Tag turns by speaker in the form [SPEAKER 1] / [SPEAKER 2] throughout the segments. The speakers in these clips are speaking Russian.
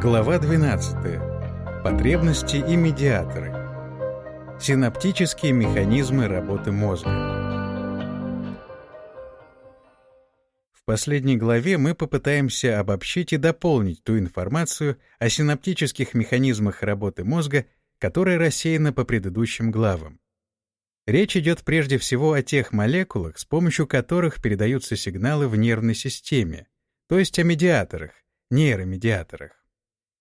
[SPEAKER 1] Глава 12. Потребности и медиаторы. Синаптические механизмы работы мозга. В последней главе мы попытаемся обобщить и дополнить ту информацию о синаптических механизмах работы мозга, которая рассеяна по предыдущим главам. Речь идет прежде всего о тех молекулах, с помощью которых передаются сигналы в нервной системе, то есть о медиаторах, нейромедиаторах.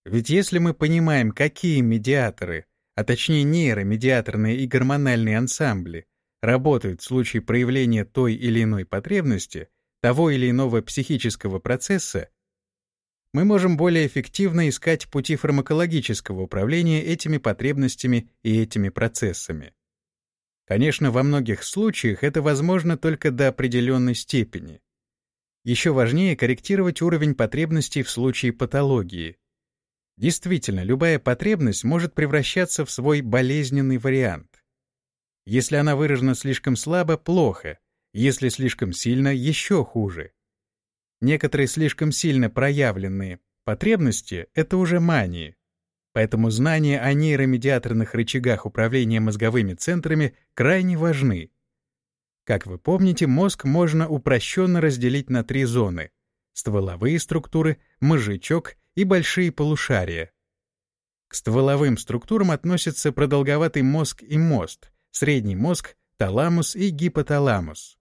[SPEAKER 1] Ведь если мы понимаем, какие медиаторы, а точнее нейромедиаторные и гормональные ансамбли, работают в случае проявления той или иной потребности, того или иного психического процесса, мы можем более эффективно искать пути фармакологического управления этими потребностями и этими процессами. Конечно, во многих случаях это возможно только до определенной степени. Еще важнее корректировать уровень потребностей в случае патологии — Действительно, любая потребность может превращаться в свой болезненный вариант. Если она выражена слишком слабо — плохо, если слишком сильно — еще хуже. Некоторые слишком сильно проявленные потребности — это уже мании. Поэтому знания о нейромедиаторных рычагах управления мозговыми центрами крайне важны. Как вы помните, мозг можно упрощенно разделить на три зоны — стволовые структуры, мозжечок и большие полушария. К стволовым структурам относятся продолговатый мозг и мост, средний мозг, таламус и гипоталамус.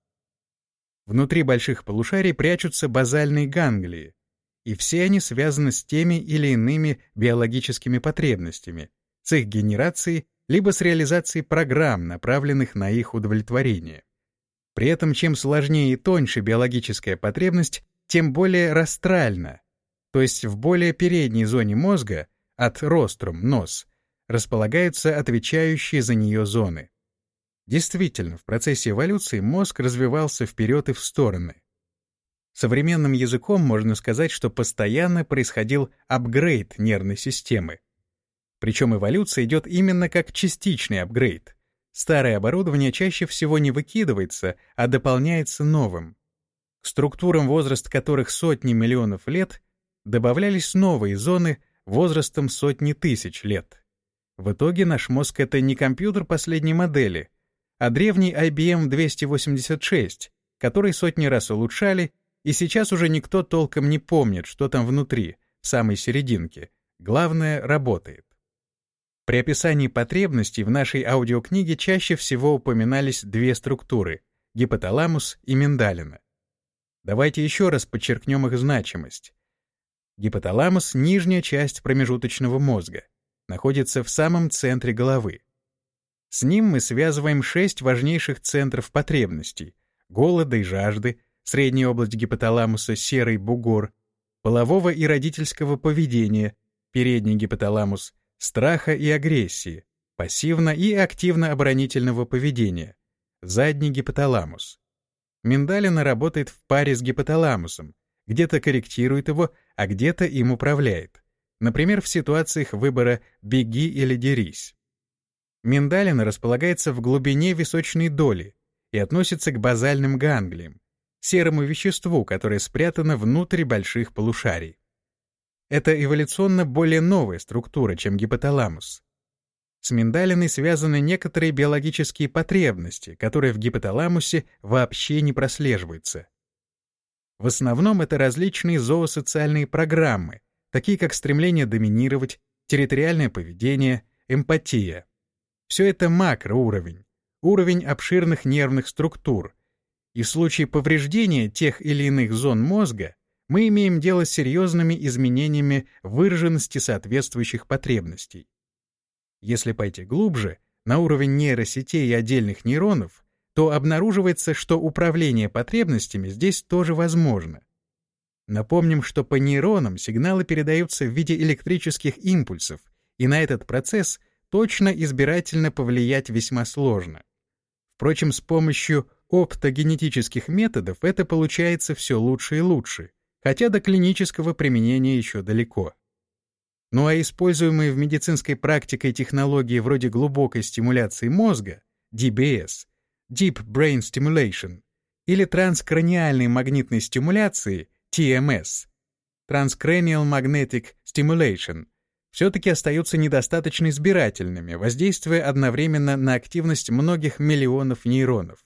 [SPEAKER 1] Внутри больших полушарий прячутся базальные ганглии, и все они связаны с теми или иными биологическими потребностями, с их генерацией либо с реализацией программ, направленных на их удовлетворение. При этом чем сложнее и тоньше биологическая потребность, тем более растральна, то есть в более передней зоне мозга, от рострум, нос, располагаются отвечающие за нее зоны. Действительно, в процессе эволюции мозг развивался вперед и в стороны. Современным языком можно сказать, что постоянно происходил апгрейд нервной системы. Причем эволюция идет именно как частичный апгрейд. Старое оборудование чаще всего не выкидывается, а дополняется новым. К структурам, возраст которых сотни миллионов лет, добавлялись новые зоны возрастом сотни тысяч лет. В итоге наш мозг — это не компьютер последней модели, а древний IBM 286, который сотни раз улучшали, и сейчас уже никто толком не помнит, что там внутри, в самой серединке. Главное — работает. При описании потребностей в нашей аудиокниге чаще всего упоминались две структуры — гипоталамус и миндалина. Давайте еще раз подчеркнем их значимость. Гипоталамус — нижняя часть промежуточного мозга, находится в самом центре головы. С ним мы связываем шесть важнейших центров потребностей — голода и жажды, средняя область гипоталамуса — серый бугор, полового и родительского поведения, передний гипоталамус, страха и агрессии, пассивно и активно-оборонительного поведения, задний гипоталамус. Миндалина работает в паре с гипоталамусом, где-то корректирует его, а где-то им управляет. Например, в ситуациях выбора «беги» или «дерись». Миндалина располагается в глубине височной доли и относится к базальным ганглиям, серому веществу, которое спрятано внутрь больших полушарий. Это эволюционно более новая структура, чем гипоталамус. С миндалиной связаны некоторые биологические потребности, которые в гипоталамусе вообще не прослеживаются. В основном это различные зоосоциальные программы, такие как стремление доминировать, территориальное поведение, эмпатия. Все это макроуровень, уровень обширных нервных структур. И в случае повреждения тех или иных зон мозга мы имеем дело с серьезными изменениями выраженности соответствующих потребностей. Если пойти глубже, на уровень нейросетей и отдельных нейронов, то обнаруживается, что управление потребностями здесь тоже возможно. Напомним, что по нейронам сигналы передаются в виде электрических импульсов, и на этот процесс точно избирательно повлиять весьма сложно. Впрочем, с помощью оптогенетических методов это получается все лучше и лучше, хотя до клинического применения еще далеко. Ну а используемые в медицинской практике технологии вроде глубокой стимуляции мозга, DBS, Deep Brain Stimulation, или транскраниальной магнитной стимуляции, TMS, Transcranial Magnetic Stimulation, все-таки остаются недостаточно избирательными, воздействуя одновременно на активность многих миллионов нейронов.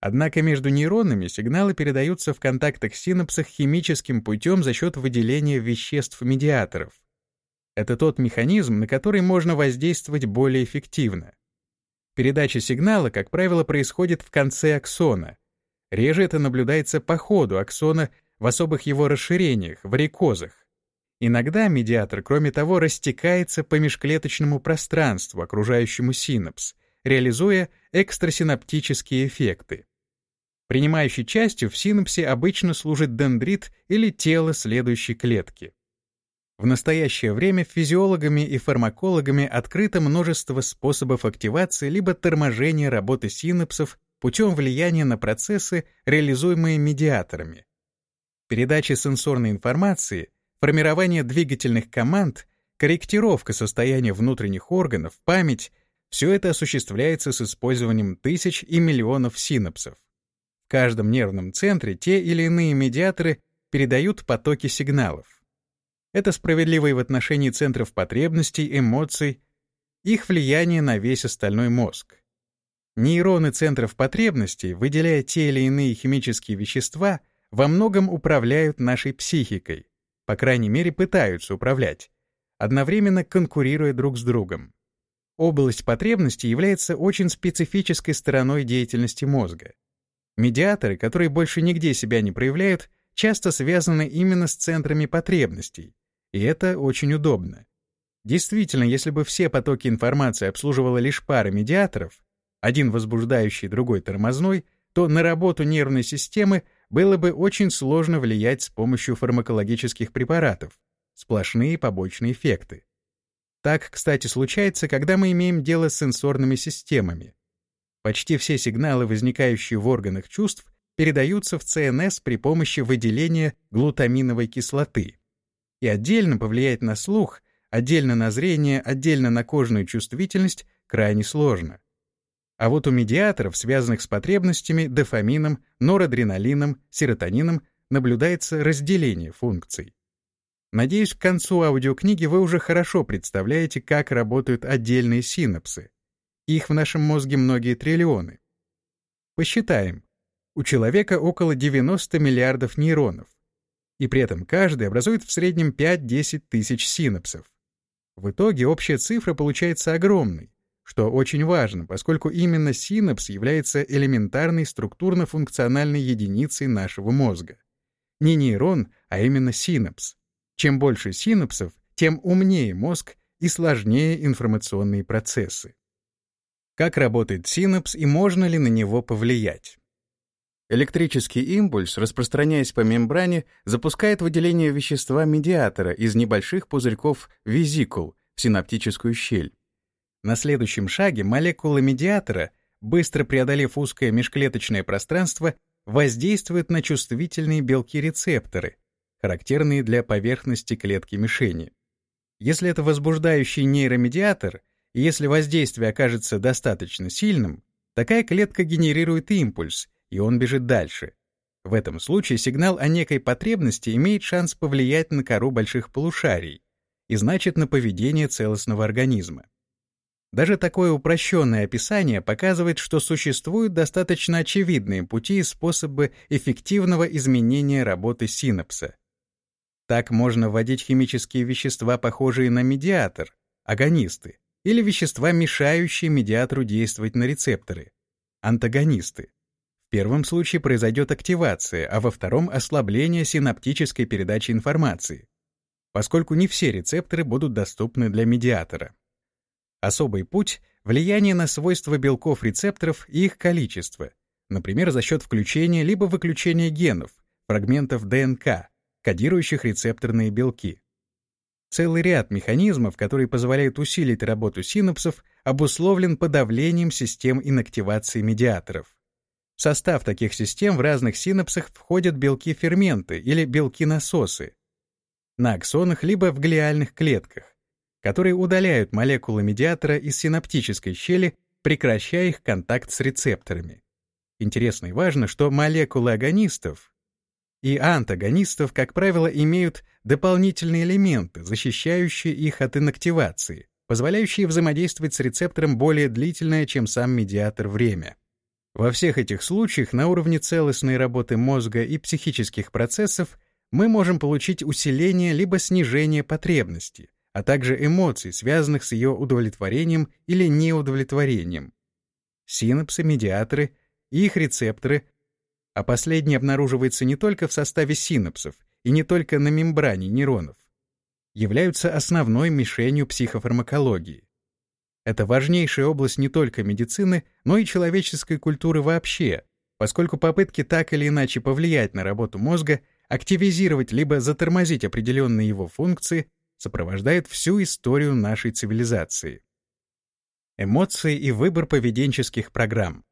[SPEAKER 1] Однако между нейронами сигналы передаются в контактах синапсах химическим путем за счет выделения веществ-медиаторов. Это тот механизм, на который можно воздействовать более эффективно. Передача сигнала, как правило, происходит в конце аксона. Реже это наблюдается по ходу аксона в особых его расширениях, варикозах. Иногда медиатор, кроме того, растекается по межклеточному пространству, окружающему синапс, реализуя экстрасинаптические эффекты. Принимающей частью в синапсе обычно служит дендрит или тело следующей клетки. В настоящее время физиологами и фармакологами открыто множество способов активации либо торможения работы синапсов путем влияния на процессы, реализуемые медиаторами. Передача сенсорной информации — формирование двигательных команд, корректировка состояния внутренних органов, память — все это осуществляется с использованием тысяч и миллионов синапсов. В каждом нервном центре те или иные медиаторы передают потоки сигналов. Это справедливо и в отношении центров потребностей, эмоций, их влияние на весь остальной мозг. Нейроны центров потребностей, выделяя те или иные химические вещества, во многом управляют нашей психикой, по крайней мере, пытаются управлять, одновременно конкурируя друг с другом. Область потребностей является очень специфической стороной деятельности мозга. Медиаторы, которые больше нигде себя не проявляют, часто связаны именно с центрами потребностей, и это очень удобно. Действительно, если бы все потоки информации обслуживала лишь пара медиаторов, один возбуждающий, другой тормозной, то на работу нервной системы было бы очень сложно влиять с помощью фармакологических препаратов. Сплошные побочные эффекты. Так, кстати, случается, когда мы имеем дело с сенсорными системами. Почти все сигналы, возникающие в органах чувств, передаются в ЦНС при помощи выделения глутаминовой кислоты. И отдельно повлиять на слух, отдельно на зрение, отдельно на кожную чувствительность крайне сложно. А вот у медиаторов, связанных с потребностями, дофамином, норадреналином, серотонином, наблюдается разделение функций. Надеюсь, к концу аудиокниги вы уже хорошо представляете, как работают отдельные синапсы. Их в нашем мозге многие триллионы. Посчитаем. У человека около 90 миллиардов нейронов, и при этом каждый образует в среднем 5-10 тысяч синапсов. В итоге общая цифра получается огромной, что очень важно, поскольку именно синапс является элементарной структурно-функциональной единицей нашего мозга. Не нейрон, а именно синапс. Чем больше синапсов, тем умнее мозг и сложнее информационные процессы. Как работает синапс и можно ли на него повлиять? Электрический импульс, распространяясь по мембране, запускает выделение вещества-медиатора из небольших пузырьков визикул в синаптическую щель. На следующем шаге молекула медиатора, быстро преодолев узкое межклеточное пространство, воздействует на чувствительные белки-рецепторы, характерные для поверхности клетки мишени. Если это возбуждающий нейромедиатор, и если воздействие окажется достаточно сильным, такая клетка генерирует импульс, и он бежит дальше. В этом случае сигнал о некой потребности имеет шанс повлиять на кору больших полушарий и значит на поведение целостного организма. Даже такое упрощенное описание показывает, что существуют достаточно очевидные пути и способы эффективного изменения работы синапса. Так можно вводить химические вещества, похожие на медиатор, агонисты, или вещества, мешающие медиатору действовать на рецепторы, антагонисты. Первом случае произойдет активация, а во втором — ослабление синаптической передачи информации, поскольку не все рецепторы будут доступны для медиатора. Особый путь — влияние на свойства белков рецепторов и их количество, например, за счет включения либо выключения генов, фрагментов ДНК, кодирующих рецепторные белки. Целый ряд механизмов, которые позволяют усилить работу синапсов, обусловлен подавлением систем инактивации медиаторов. В состав таких систем в разных синапсах входят белки-ферменты или белки-насосы на аксонах либо в глиальных клетках которые удаляют молекулы медиатора из синаптической щели, прекращая их контакт с рецепторами. Интересно и важно, что молекулы агонистов и антагонистов, как правило, имеют дополнительные элементы, защищающие их от инактивации, позволяющие взаимодействовать с рецептором более длительное, чем сам медиатор время. Во всех этих случаях на уровне целостной работы мозга и психических процессов мы можем получить усиление либо снижение потребности, а также эмоций, связанных с ее удовлетворением или неудовлетворением. Синапсы, медиаторы и их рецепторы, а последний обнаруживается не только в составе синапсов и не только на мембране нейронов, являются основной мишенью психофармакологии. Это важнейшая область не только медицины, но и человеческой культуры вообще, поскольку попытки так или иначе повлиять на работу мозга, активизировать либо затормозить определенные его функции сопровождают всю историю нашей цивилизации. Эмоции и выбор поведенческих программ.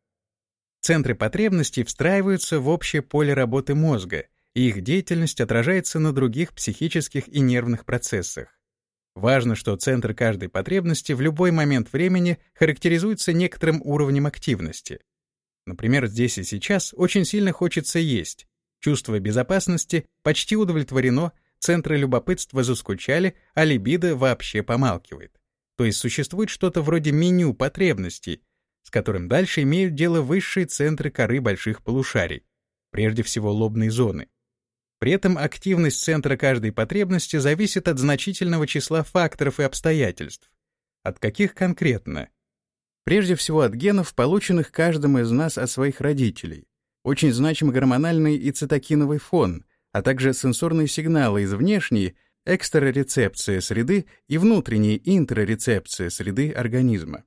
[SPEAKER 1] Центры потребностей встраиваются в общее поле работы мозга, и их деятельность отражается на других психических и нервных процессах. Важно, что центр каждой потребности в любой момент времени характеризуется некоторым уровнем активности. Например, здесь и сейчас очень сильно хочется есть. Чувство безопасности почти удовлетворено, центры любопытства заскучали, а либидо вообще помалкивает. То есть существует что-то вроде меню потребностей, с которым дальше имеют дело высшие центры коры больших полушарий, прежде всего лобной зоны. При этом активность центра каждой потребности зависит от значительного числа факторов и обстоятельств. От каких конкретно? Прежде всего от генов, полученных каждым из нас от своих родителей. Очень значим гормональный и цитокиновый фон, а также сенсорные сигналы из внешней, экстрарецепции среды и внутренней интрарецепции среды организма.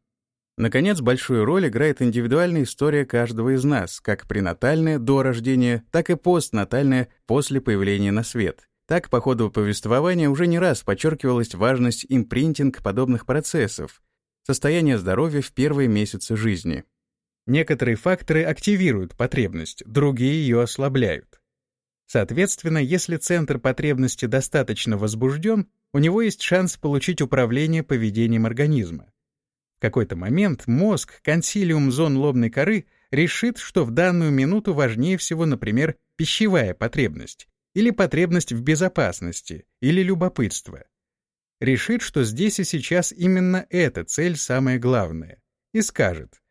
[SPEAKER 1] Наконец, большую роль играет индивидуальная история каждого из нас, как пренатальная до рождения, так и постнатальная после появления на свет. Так, по ходу повествования уже не раз подчеркивалась важность импринтинг подобных процессов, состояние здоровья в первые месяцы жизни. Некоторые факторы активируют потребность, другие ее ослабляют. Соответственно, если центр потребности достаточно возбужден, у него есть шанс получить управление поведением организма какой-то момент мозг, консилиум зон лобной коры, решит, что в данную минуту важнее всего, например, пищевая потребность, или потребность в безопасности, или любопытство. Решит, что здесь и сейчас именно эта цель самая главная, и скажет,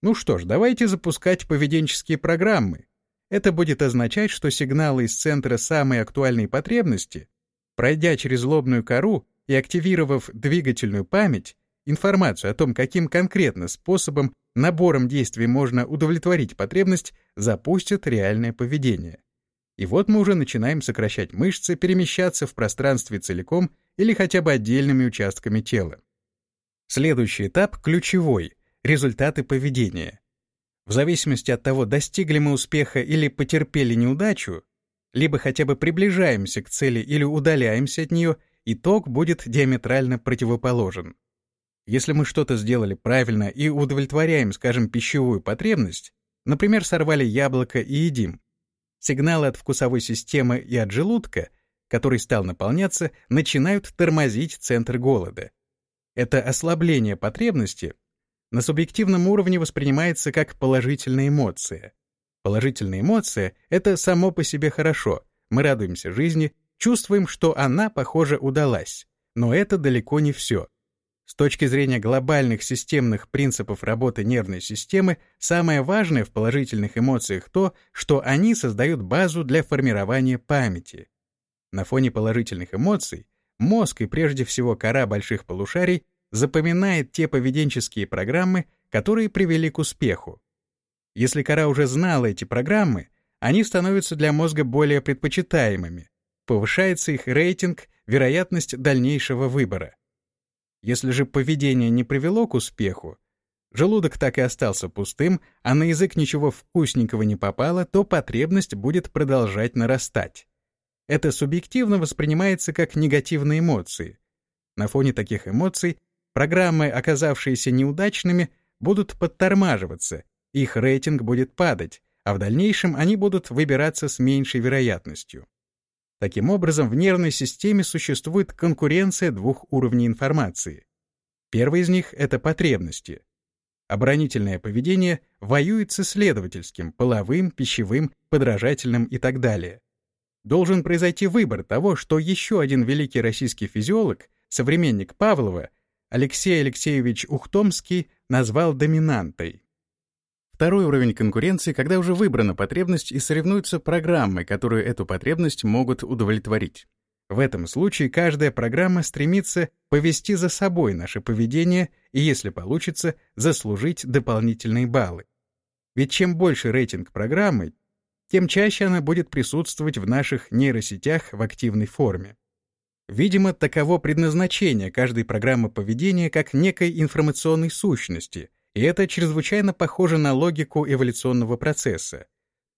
[SPEAKER 1] ну что ж, давайте запускать поведенческие программы. Это будет означать, что сигналы из центра самой актуальной потребности, пройдя через лобную кору и активировав двигательную память, Информацию о том, каким конкретно способом, набором действий можно удовлетворить потребность, запустит реальное поведение. И вот мы уже начинаем сокращать мышцы, перемещаться в пространстве целиком или хотя бы отдельными участками тела. Следующий этап ключевой — результаты поведения. В зависимости от того, достигли мы успеха или потерпели неудачу, либо хотя бы приближаемся к цели или удаляемся от нее, итог будет диаметрально противоположен. Если мы что-то сделали правильно и удовлетворяем, скажем, пищевую потребность, например, сорвали яблоко и едим, сигналы от вкусовой системы и от желудка, который стал наполняться, начинают тормозить центр голода. Это ослабление потребности на субъективном уровне воспринимается как положительная эмоция. Положительная эмоция — это само по себе хорошо. Мы радуемся жизни, чувствуем, что она, похоже, удалась. Но это далеко не все. С точки зрения глобальных системных принципов работы нервной системы, самое важное в положительных эмоциях то, что они создают базу для формирования памяти. На фоне положительных эмоций мозг и прежде всего кора больших полушарий запоминает те поведенческие программы, которые привели к успеху. Если кора уже знала эти программы, они становятся для мозга более предпочитаемыми, повышается их рейтинг, вероятность дальнейшего выбора. Если же поведение не привело к успеху, желудок так и остался пустым, а на язык ничего вкусненького не попало, то потребность будет продолжать нарастать. Это субъективно воспринимается как негативные эмоции. На фоне таких эмоций программы, оказавшиеся неудачными, будут подтормаживаться, их рейтинг будет падать, а в дальнейшем они будут выбираться с меньшей вероятностью. Таким образом, в нервной системе существует конкуренция двух уровней информации. Первый из них — это потребности. Оборонительное поведение воюет с исследовательским, половым, пищевым, подражательным и так далее. должен произойти выбор того, что еще один великий российский физиолог, современник Павлова, Алексей Алексеевич Ухтомский, назвал доминантой. Второй уровень конкуренции, когда уже выбрана потребность и соревнуются программы, которые эту потребность могут удовлетворить. В этом случае каждая программа стремится повести за собой наше поведение и, если получится, заслужить дополнительные баллы. Ведь чем больше рейтинг программы, тем чаще она будет присутствовать в наших нейросетях в активной форме. Видимо, таково предназначение каждой программы поведения как некой информационной сущности, и это чрезвычайно похоже на логику эволюционного процесса.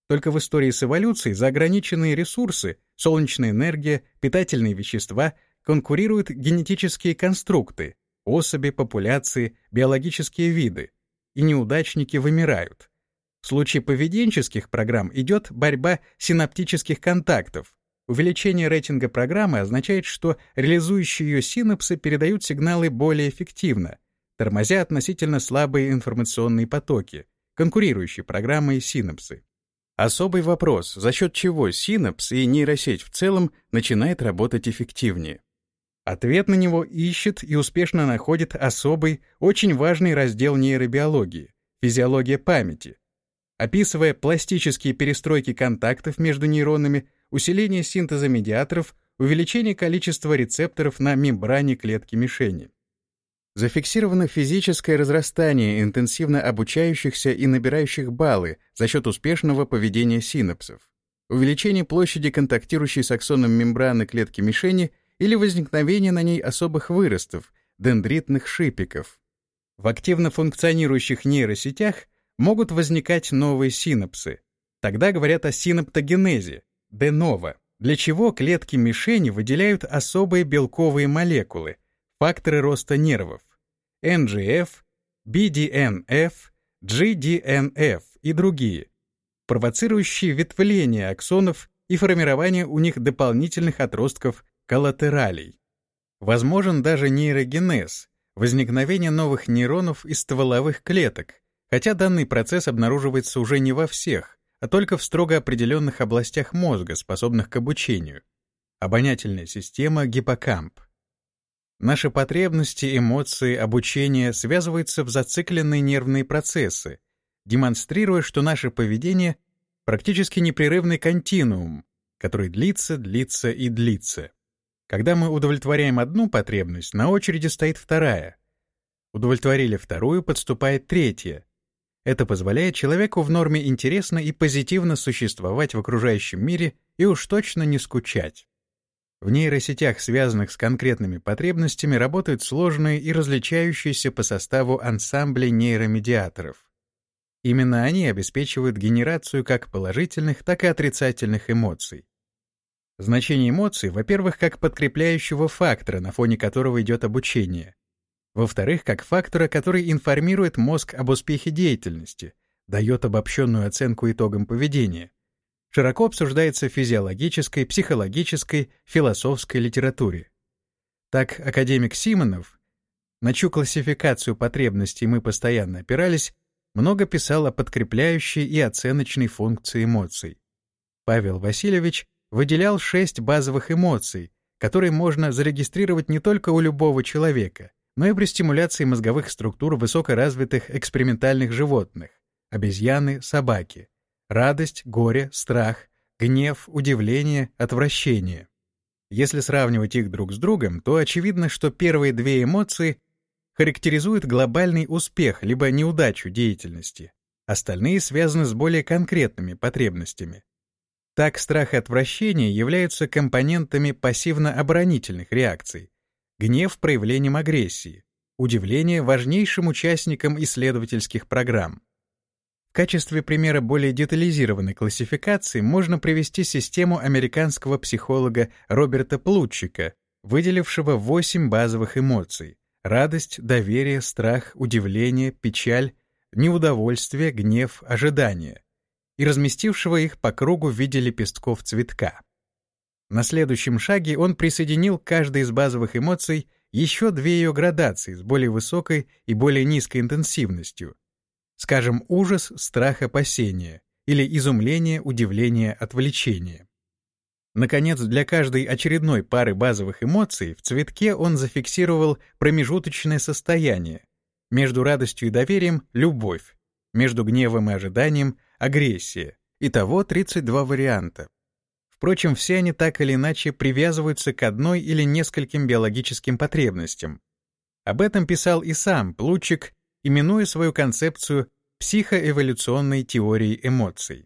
[SPEAKER 1] Только в истории с эволюцией за ограниченные ресурсы, солнечная энергия, питательные вещества конкурируют генетические конструкты, особи, популяции, биологические виды, и неудачники вымирают. В случае поведенческих программ идет борьба синаптических контактов. Увеличение рейтинга программы означает, что реализующие ее синапсы передают сигналы более эффективно — тормозя относительно слабые информационные потоки, конкурирующие программой синапсы. Особый вопрос, за счет чего синапс и нейросеть в целом начинает работать эффективнее. Ответ на него ищет и успешно находит особый, очень важный раздел нейробиологии — физиология памяти. Описывая пластические перестройки контактов между нейронами, усиление синтеза медиаторов, увеличение количества рецепторов на мембране клетки мишени. Зафиксировано физическое разрастание интенсивно обучающихся и набирающих баллы за счет успешного поведения синапсов, увеличение площади контактирующей с аксоном мембраны клетки мишени или возникновение на ней особых выростов, дендритных шипиков. В активно функционирующих нейросетях могут возникать новые синапсы. Тогда говорят о синаптогенезе, де ново, для чего клетки мишени выделяют особые белковые молекулы, факторы роста нервов. NGF, BDNF, GDNF и другие, провоцирующие ветвление аксонов и формирование у них дополнительных отростков коллатералей. Возможен даже нейрогенез, возникновение новых нейронов из стволовых клеток, хотя данный процесс обнаруживается уже не во всех, а только в строго определенных областях мозга, способных к обучению. Обонятельная система гиппокамп. Наши потребности, эмоции, обучение связываются в зацикленные нервные процессы, демонстрируя, что наше поведение — практически непрерывный континуум, который длится, длится и длится. Когда мы удовлетворяем одну потребность, на очереди стоит вторая. Удовлетворили вторую, подступает третья. Это позволяет человеку в норме интересно и позитивно существовать в окружающем мире и уж точно не скучать. В нейросетях, связанных с конкретными потребностями, работают сложные и различающиеся по составу ансамбли нейромедиаторов. Именно они обеспечивают генерацию как положительных, так и отрицательных эмоций. Значение эмоций, во-первых, как подкрепляющего фактора, на фоне которого идет обучение. Во-вторых, как фактора, который информирует мозг об успехе деятельности, дает обобщенную оценку итогам поведения широко обсуждается в физиологической, психологической, философской литературе. Так академик Симонов, на чью классификацию потребностей мы постоянно опирались, много писал о подкрепляющей и оценочной функции эмоций. Павел Васильевич выделял шесть базовых эмоций, которые можно зарегистрировать не только у любого человека, но и при стимуляции мозговых структур высокоразвитых экспериментальных животных — обезьяны, собаки — радость, горе, страх, гнев, удивление, отвращение. Если сравнивать их друг с другом, то очевидно, что первые две эмоции характеризуют глобальный успех либо неудачу деятельности, остальные связаны с более конкретными потребностями. Так страх и отвращение являются компонентами пассивно-оборонительных реакций, гнев — проявлением агрессии, удивление — важнейшим участником исследовательских программ. В качестве примера более детализированной классификации можно привести систему американского психолога Роберта Плутчика, выделившего восемь базовых эмоций — радость, доверие, страх, удивление, печаль, неудовольствие, гнев, ожидание — и разместившего их по кругу в виде лепестков цветка. На следующем шаге он присоединил к каждой из базовых эмоций еще две ее градации с более высокой и более низкой интенсивностью — Скажем, ужас, страх, опасение или изумление, удивление, отвлечение. Наконец, для каждой очередной пары базовых эмоций в цветке он зафиксировал промежуточное состояние. Между радостью и доверием — любовь, между гневом и ожиданием — агрессия. Итого 32 варианта. Впрочем, все они так или иначе привязываются к одной или нескольким биологическим потребностям. Об этом писал и сам Плутчик, именуя свою концепцию психоэволюционной теорией эмоций.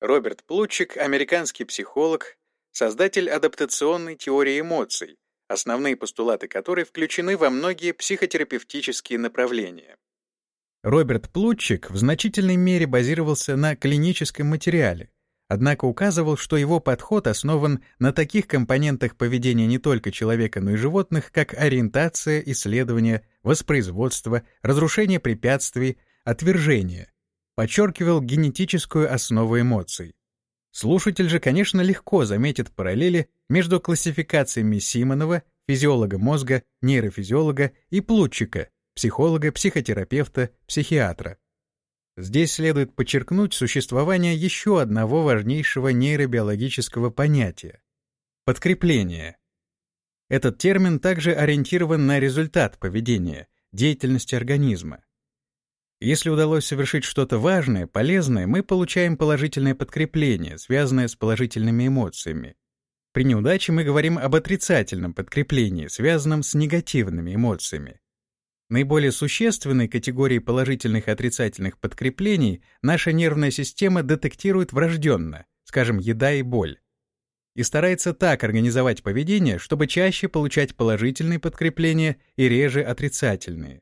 [SPEAKER 1] Роберт Плутчик — американский психолог, создатель адаптационной теории эмоций, основные постулаты которой включены во многие психотерапевтические направления. Роберт Плутчик в значительной мере базировался на клиническом материале, однако указывал, что его подход основан на таких компонентах поведения не только человека, но и животных, как ориентация, исследование, воспроизводство, разрушение препятствий, отвержение. Подчеркивал генетическую основу эмоций. Слушатель же, конечно, легко заметит параллели между классификациями Симонова, физиолога мозга, нейрофизиолога и Плутчика, психолога, психотерапевта, психиатра. Здесь следует подчеркнуть существование еще одного важнейшего нейробиологического понятия — подкрепление. Этот термин также ориентирован на результат поведения, деятельности организма. Если удалось совершить что-то важное, полезное, мы получаем положительное подкрепление, связанное с положительными эмоциями. При неудаче мы говорим об отрицательном подкреплении, связанном с негативными эмоциями. Наиболее существенной категорией положительных и отрицательных подкреплений наша нервная система детектирует врожденно, скажем, еда и боль. И старается так организовать поведение, чтобы чаще получать положительные подкрепления и реже отрицательные.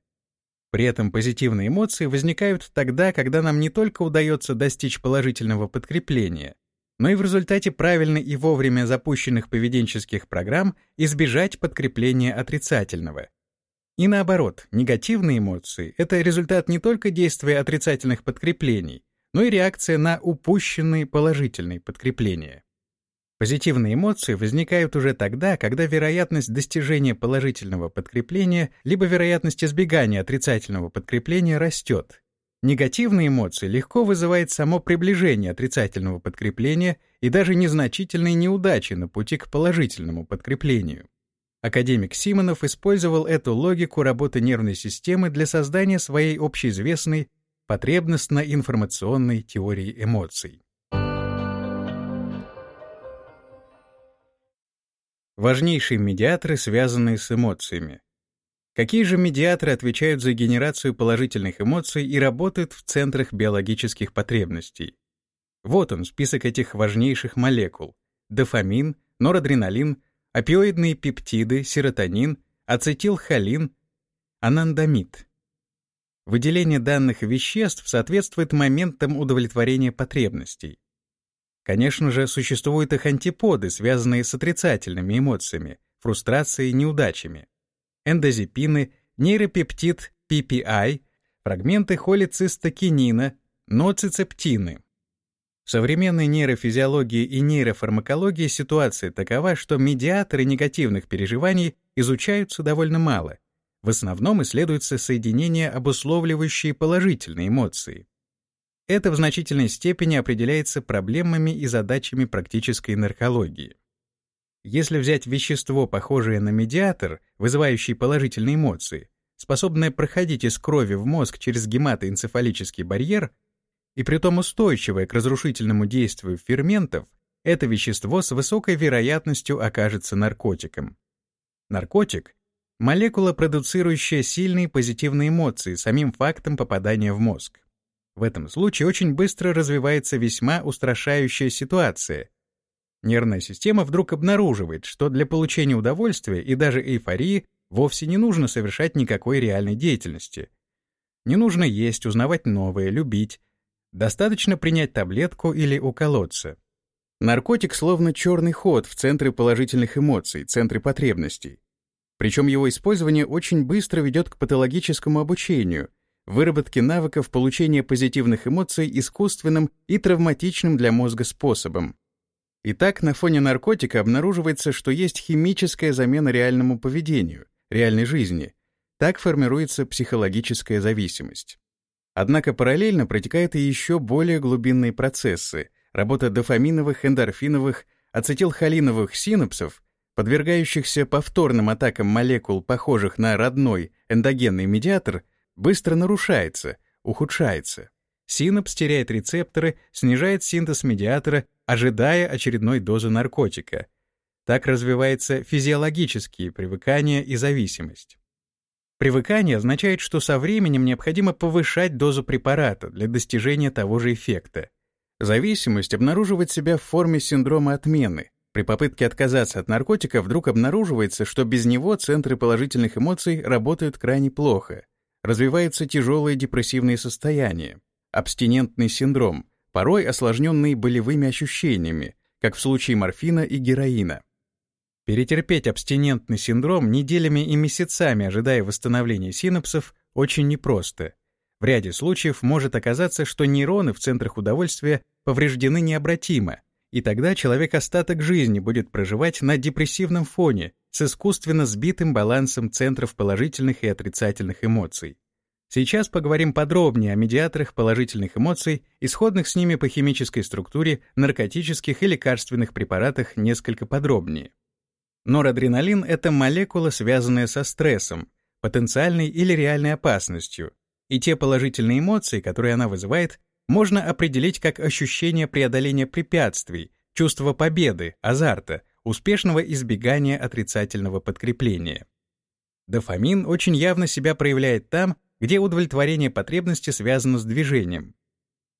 [SPEAKER 1] При этом позитивные эмоции возникают тогда, когда нам не только удается достичь положительного подкрепления, но и в результате правильно и вовремя запущенных поведенческих программ избежать подкрепления отрицательного. И наоборот, негативные эмоции — это результат не только действия отрицательных подкреплений, но и реакция на упущенные положительные подкрепления. Позитивные эмоции возникают уже тогда, когда вероятность достижения положительного подкрепления либо вероятность избегания отрицательного подкрепления растет. Негативные эмоции легко вызывает само приближение отрицательного подкрепления и даже незначительные неудачи на пути к положительному подкреплению. Академик Симонов использовал эту логику работы нервной системы для создания своей общеизвестной потребностно-информационной теории эмоций. Важнейшие медиаторы, связанные с эмоциями. Какие же медиаторы отвечают за генерацию положительных эмоций и работают в центрах биологических потребностей? Вот он, список этих важнейших молекул. Дофамин, норадреналин, опиоидные пептиды, серотонин, ацетилхолин, анандамид. Выделение данных веществ соответствует моментам удовлетворения потребностей. Конечно же, существуют их антиподы, связанные с отрицательными эмоциями, фрустрацией неудачами. Эндозипины, нейропептид PPI, фрагменты холецистокинина, ноцицептины. В современной нейрофизиологии и нейрофармакологии ситуация такова, что медиаторы негативных переживаний изучаются довольно мало. В основном исследуются соединения, обусловливающие положительные эмоции. Это в значительной степени определяется проблемами и задачами практической наркологии. Если взять вещество, похожее на медиатор, вызывающее положительные эмоции, способное проходить из крови в мозг через гематоэнцефалический барьер, и притом устойчивое к разрушительному действию ферментов, это вещество с высокой вероятностью окажется наркотиком. Наркотик — молекула, продуцирующая сильные позитивные эмоции самим фактом попадания в мозг. В этом случае очень быстро развивается весьма устрашающая ситуация. Нервная система вдруг обнаруживает, что для получения удовольствия и даже эйфории вовсе не нужно совершать никакой реальной деятельности. Не нужно есть, узнавать новое, любить, Достаточно принять таблетку или уколоться. Наркотик словно черный ход в центре положительных эмоций, центре потребностей. Причем его использование очень быстро ведет к патологическому обучению, выработке навыков получения позитивных эмоций искусственным и травматичным для мозга способом. Итак, на фоне наркотика обнаруживается, что есть химическая замена реальному поведению, реальной жизни. Так формируется психологическая зависимость. Однако параллельно протекают и еще более глубинные процессы, работа дофаминовых, эндорфиновых, ацетилхолиновых синапсов, подвергающихся повторным атакам молекул, похожих на родной эндогенный медиатор, быстро нарушается, ухудшается. Синапс теряет рецепторы, снижает синтез медиатора, ожидая очередной дозы наркотика. Так развивается физиологические привыкание и зависимость. Привыкание означает, что со временем необходимо повышать дозу препарата для достижения того же эффекта. Зависимость обнаруживает себя в форме синдрома отмены. При попытке отказаться от наркотика вдруг обнаруживается, что без него центры положительных эмоций работают крайне плохо. Развиваются тяжелые депрессивные состояния, абстинентный синдром, порой осложненный болевыми ощущениями, как в случае морфина и героина. Перетерпеть абстинентный синдром неделями и месяцами, ожидая восстановления синапсов, очень непросто — в ряде случаев может оказаться, что нейроны в центрах удовольствия повреждены необратимо, и тогда человек остаток жизни будет проживать на депрессивном фоне с искусственно сбитым балансом центров положительных и отрицательных эмоций. Сейчас поговорим подробнее о медиаторах положительных эмоций, исходных с ними по химической структуре, наркотических и лекарственных препаратах несколько подробнее. Норадреналин — это молекула, связанная со стрессом, потенциальной или реальной опасностью, и те положительные эмоции, которые она вызывает, можно определить как ощущение преодоления препятствий, чувство победы, азарта, успешного избегания отрицательного подкрепления. Дофамин очень явно себя проявляет там, где удовлетворение потребности связано с движением.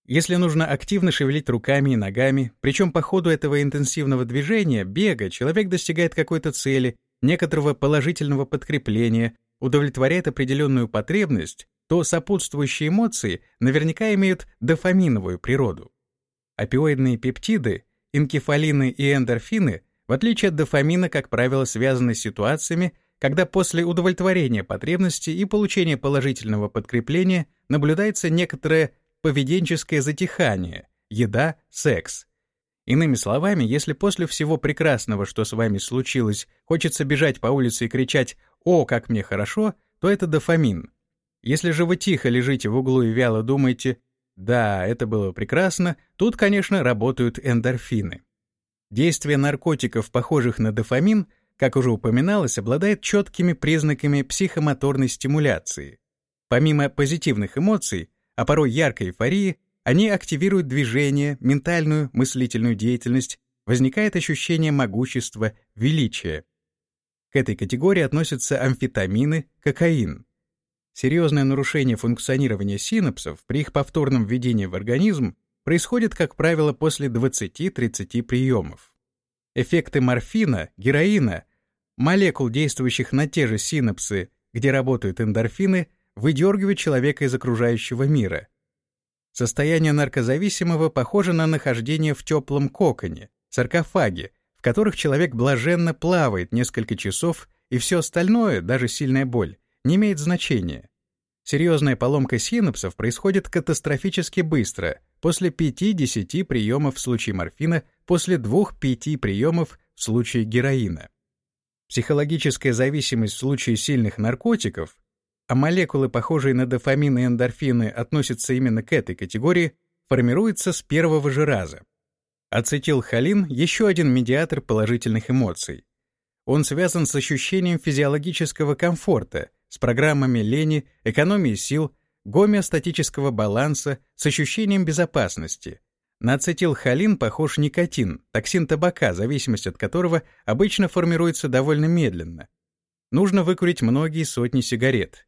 [SPEAKER 1] Если нужно активно шевелить руками и ногами, причем по ходу этого интенсивного движения, бега, человек достигает какой-то цели, некоторого положительного подкрепления, удовлетворяет определенную потребность, то сопутствующие эмоции наверняка имеют дофаминовую природу. Опиоидные пептиды, энкефалины и эндорфины, в отличие от дофамина, как правило, связаны с ситуациями, когда после удовлетворения потребности и получения положительного подкрепления наблюдается некоторое поведенческое затихание, еда, секс. Иными словами, если после всего прекрасного, что с вами случилось, хочется бежать по улице и кричать «О, как мне хорошо», то это дофамин. Если же вы тихо лежите в углу и вяло думаете «да, это было прекрасно», тут, конечно, работают эндорфины. Действие наркотиков, похожих на дофамин, как уже упоминалось, обладает четкими признаками психомоторной стимуляции. Помимо позитивных эмоций, а порой яркой эйфории, они активируют движение, ментальную, мыслительную деятельность, возникает ощущение могущества, величия. К этой категории относятся амфетамины, кокаин. Серьезное нарушение функционирования синапсов при их повторном введении в организм происходит, как правило, после 20-30 приемов. Эффекты морфина, героина, молекул, действующих на те же синапсы, где работают эндорфины, выдергивают человека из окружающего мира. Состояние наркозависимого похоже на нахождение в теплом коконе, саркофаге, в которых человек блаженно плавает несколько часов, и все остальное, даже сильная боль, не имеет значения. Серьезная поломка синапсов происходит катастрофически быстро, после 5-10 приемов в случае морфина, после 2-5 приемов в случае героина. Психологическая зависимость в случае сильных наркотиков, а молекулы, похожие на дофамин и эндорфины, относятся именно к этой категории, формируется с первого же раза. Ацетилхолин — еще один медиатор положительных эмоций. Он связан с ощущением физиологического комфорта, с программами лени, экономии сил, гомеостатического баланса, с ощущением безопасности. На ацетилхолин похож никотин, токсин табака, зависимость от которого обычно формируется довольно медленно. Нужно выкурить многие сотни сигарет.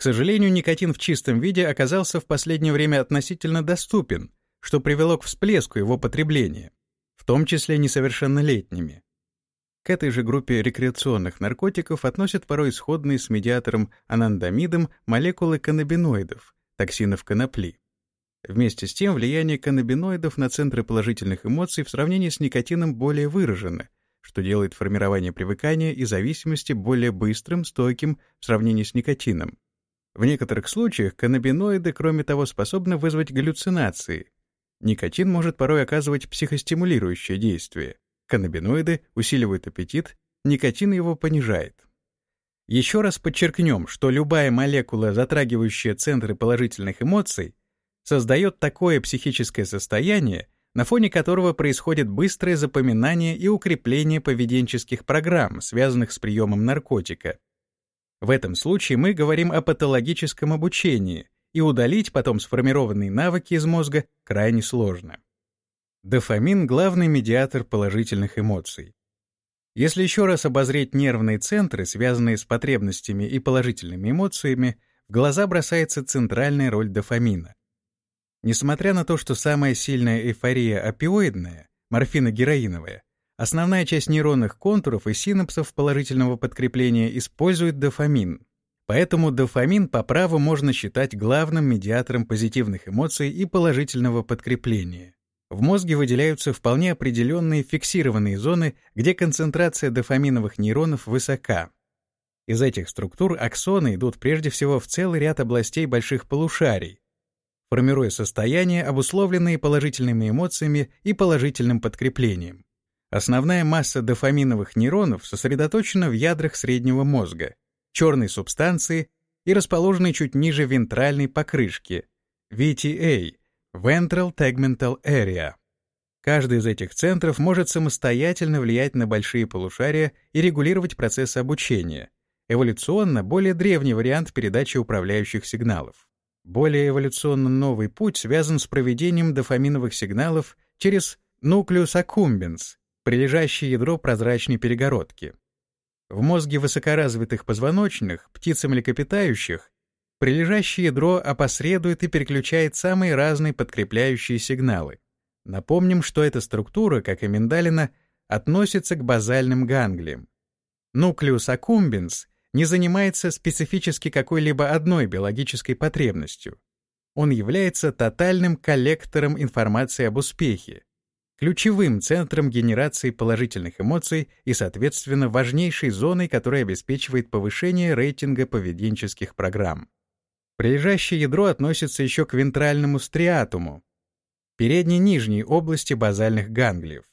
[SPEAKER 1] К сожалению, никотин в чистом виде оказался в последнее время относительно доступен, что привело к всплеску его потребления, в том числе несовершеннолетними. К этой же группе рекреационных наркотиков относят порой сходные с медиатором анандамидом молекулы каннабиноидов, токсинов конопли. Вместе с тем влияние каннабиноидов на центры положительных эмоций в сравнении с никотином более выражено, что делает формирование привыкания и зависимости более быстрым, стойким в сравнении с никотином. В некоторых случаях каннабиноиды, кроме того, способны вызвать галлюцинации. Никотин может порой оказывать психостимулирующее действие. Каннабиноиды усиливают аппетит, никотин его понижает. Еще раз подчеркнем, что любая молекула, затрагивающая центры положительных эмоций, создает такое психическое состояние, на фоне которого происходит быстрое запоминание и укрепление поведенческих программ, связанных с приемом наркотика. В этом случае мы говорим о патологическом обучении, и удалить потом сформированные навыки из мозга крайне сложно. Дофамин — главный медиатор положительных эмоций. Если еще раз обозреть нервные центры, связанные с потребностями и положительными эмоциями, в глаза бросается центральная роль дофамина. Несмотря на то, что самая сильная эйфория опиоидная, морфино-героиновая, основная часть нейронных контуров и синапсов положительного подкрепления использует дофамин. Поэтому дофамин по праву можно считать главным медиатором позитивных эмоций и положительного подкрепления. В мозге выделяются вполне определенные фиксированные зоны, где концентрация дофаминовых нейронов высока. Из этих структур аксоны идут прежде всего в целый ряд областей больших полушарий, формируя состояния, обусловленные положительными эмоциями и положительным подкреплением. Основная масса дофаминовых нейронов сосредоточена в ядрах среднего мозга, черной субстанции и расположенной чуть ниже вентральной покрышки, VTA — Ventral Tegmental Area. Каждый из этих центров может самостоятельно влиять на большие полушария и регулировать процесс обучения. Эволюционно более древний вариант передачи управляющих сигналов. Более эволюционно новый путь связан с проведением дофаминовых сигналов через нуклеус аккумбенс, прилежащее ядро прозрачной перегородки. В мозге высокоразвитых позвоночных, птиц и млекопитающих, прилежащее ядро опосредует и переключает самые разные подкрепляющие сигналы. Напомним, что эта структура, как и миндалина, относится к базальным ганглиям. Нуклеус аккумбенс не занимается специфически какой-либо одной биологической потребностью. Он является тотальным коллектором информации об успехе, ключевым центром генерации положительных эмоций и, соответственно, важнейшей зоной, которая обеспечивает повышение рейтинга поведенческих программ. Прилежащее ядро относится еще к вентральному стриатуму, передней нижней области базальных ганглиев.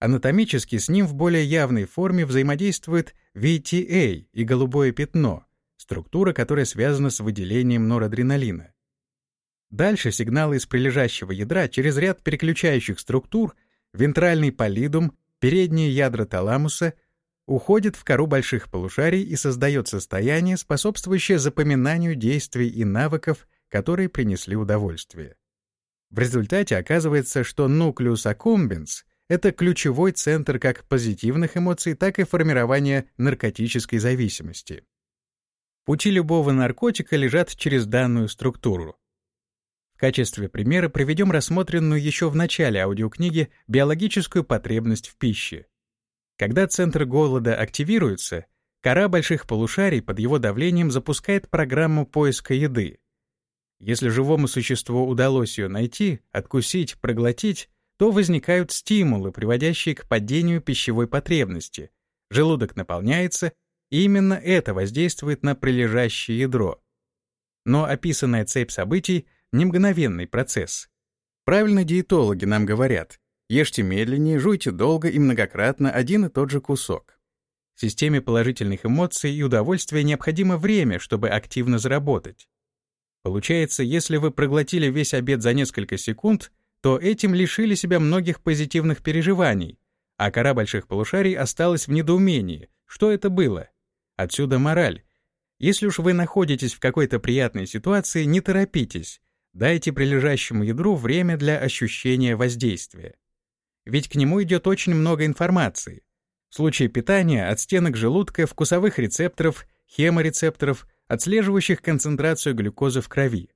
[SPEAKER 1] Анатомически с ним в более явной форме взаимодействует VTA и голубое пятно, структура, которая связана с выделением норадреналина. Дальше сигналы из прилежащего ядра через ряд переключающих структур, вентральный полидум, передние ядра таламуса, уходят в кору больших полушарий и создает состояние, способствующее запоминанию действий и навыков, которые принесли удовольствие. В результате оказывается, что нуклеус аккумбенс — это ключевой центр как позитивных эмоций, так и формирования наркотической зависимости. Пути любого наркотика лежат через данную структуру. Качестве примера приведем рассмотренную еще в начале аудиокниги биологическую потребность в пище. Когда центр голода активируется, кора больших полушарий под его давлением запускает программу поиска еды. Если живому существу удалось ее найти, откусить, проглотить, то возникают стимулы, приводящие к падению пищевой потребности. Желудок наполняется, и именно это воздействует на прилежащее ядро. Но описанная цепь событий — не мгновенный процесс. Правильно диетологи нам говорят, ешьте медленнее, жуйте долго и многократно один и тот же кусок. Системе положительных эмоций и удовольствия необходимо время, чтобы активно заработать. Получается, если вы проглотили весь обед за несколько секунд — то этим лишили себя многих позитивных переживаний, а кора больших полушарий осталась в недоумении. Что это было? Отсюда мораль. Если уж вы находитесь в какой-то приятной ситуации, не торопитесь. Дайте прилежащему ядру время для ощущения воздействия. Ведь к нему идет очень много информации. В случае питания от стенок желудка, вкусовых рецепторов, хеморецепторов, отслеживающих концентрацию глюкозы в крови.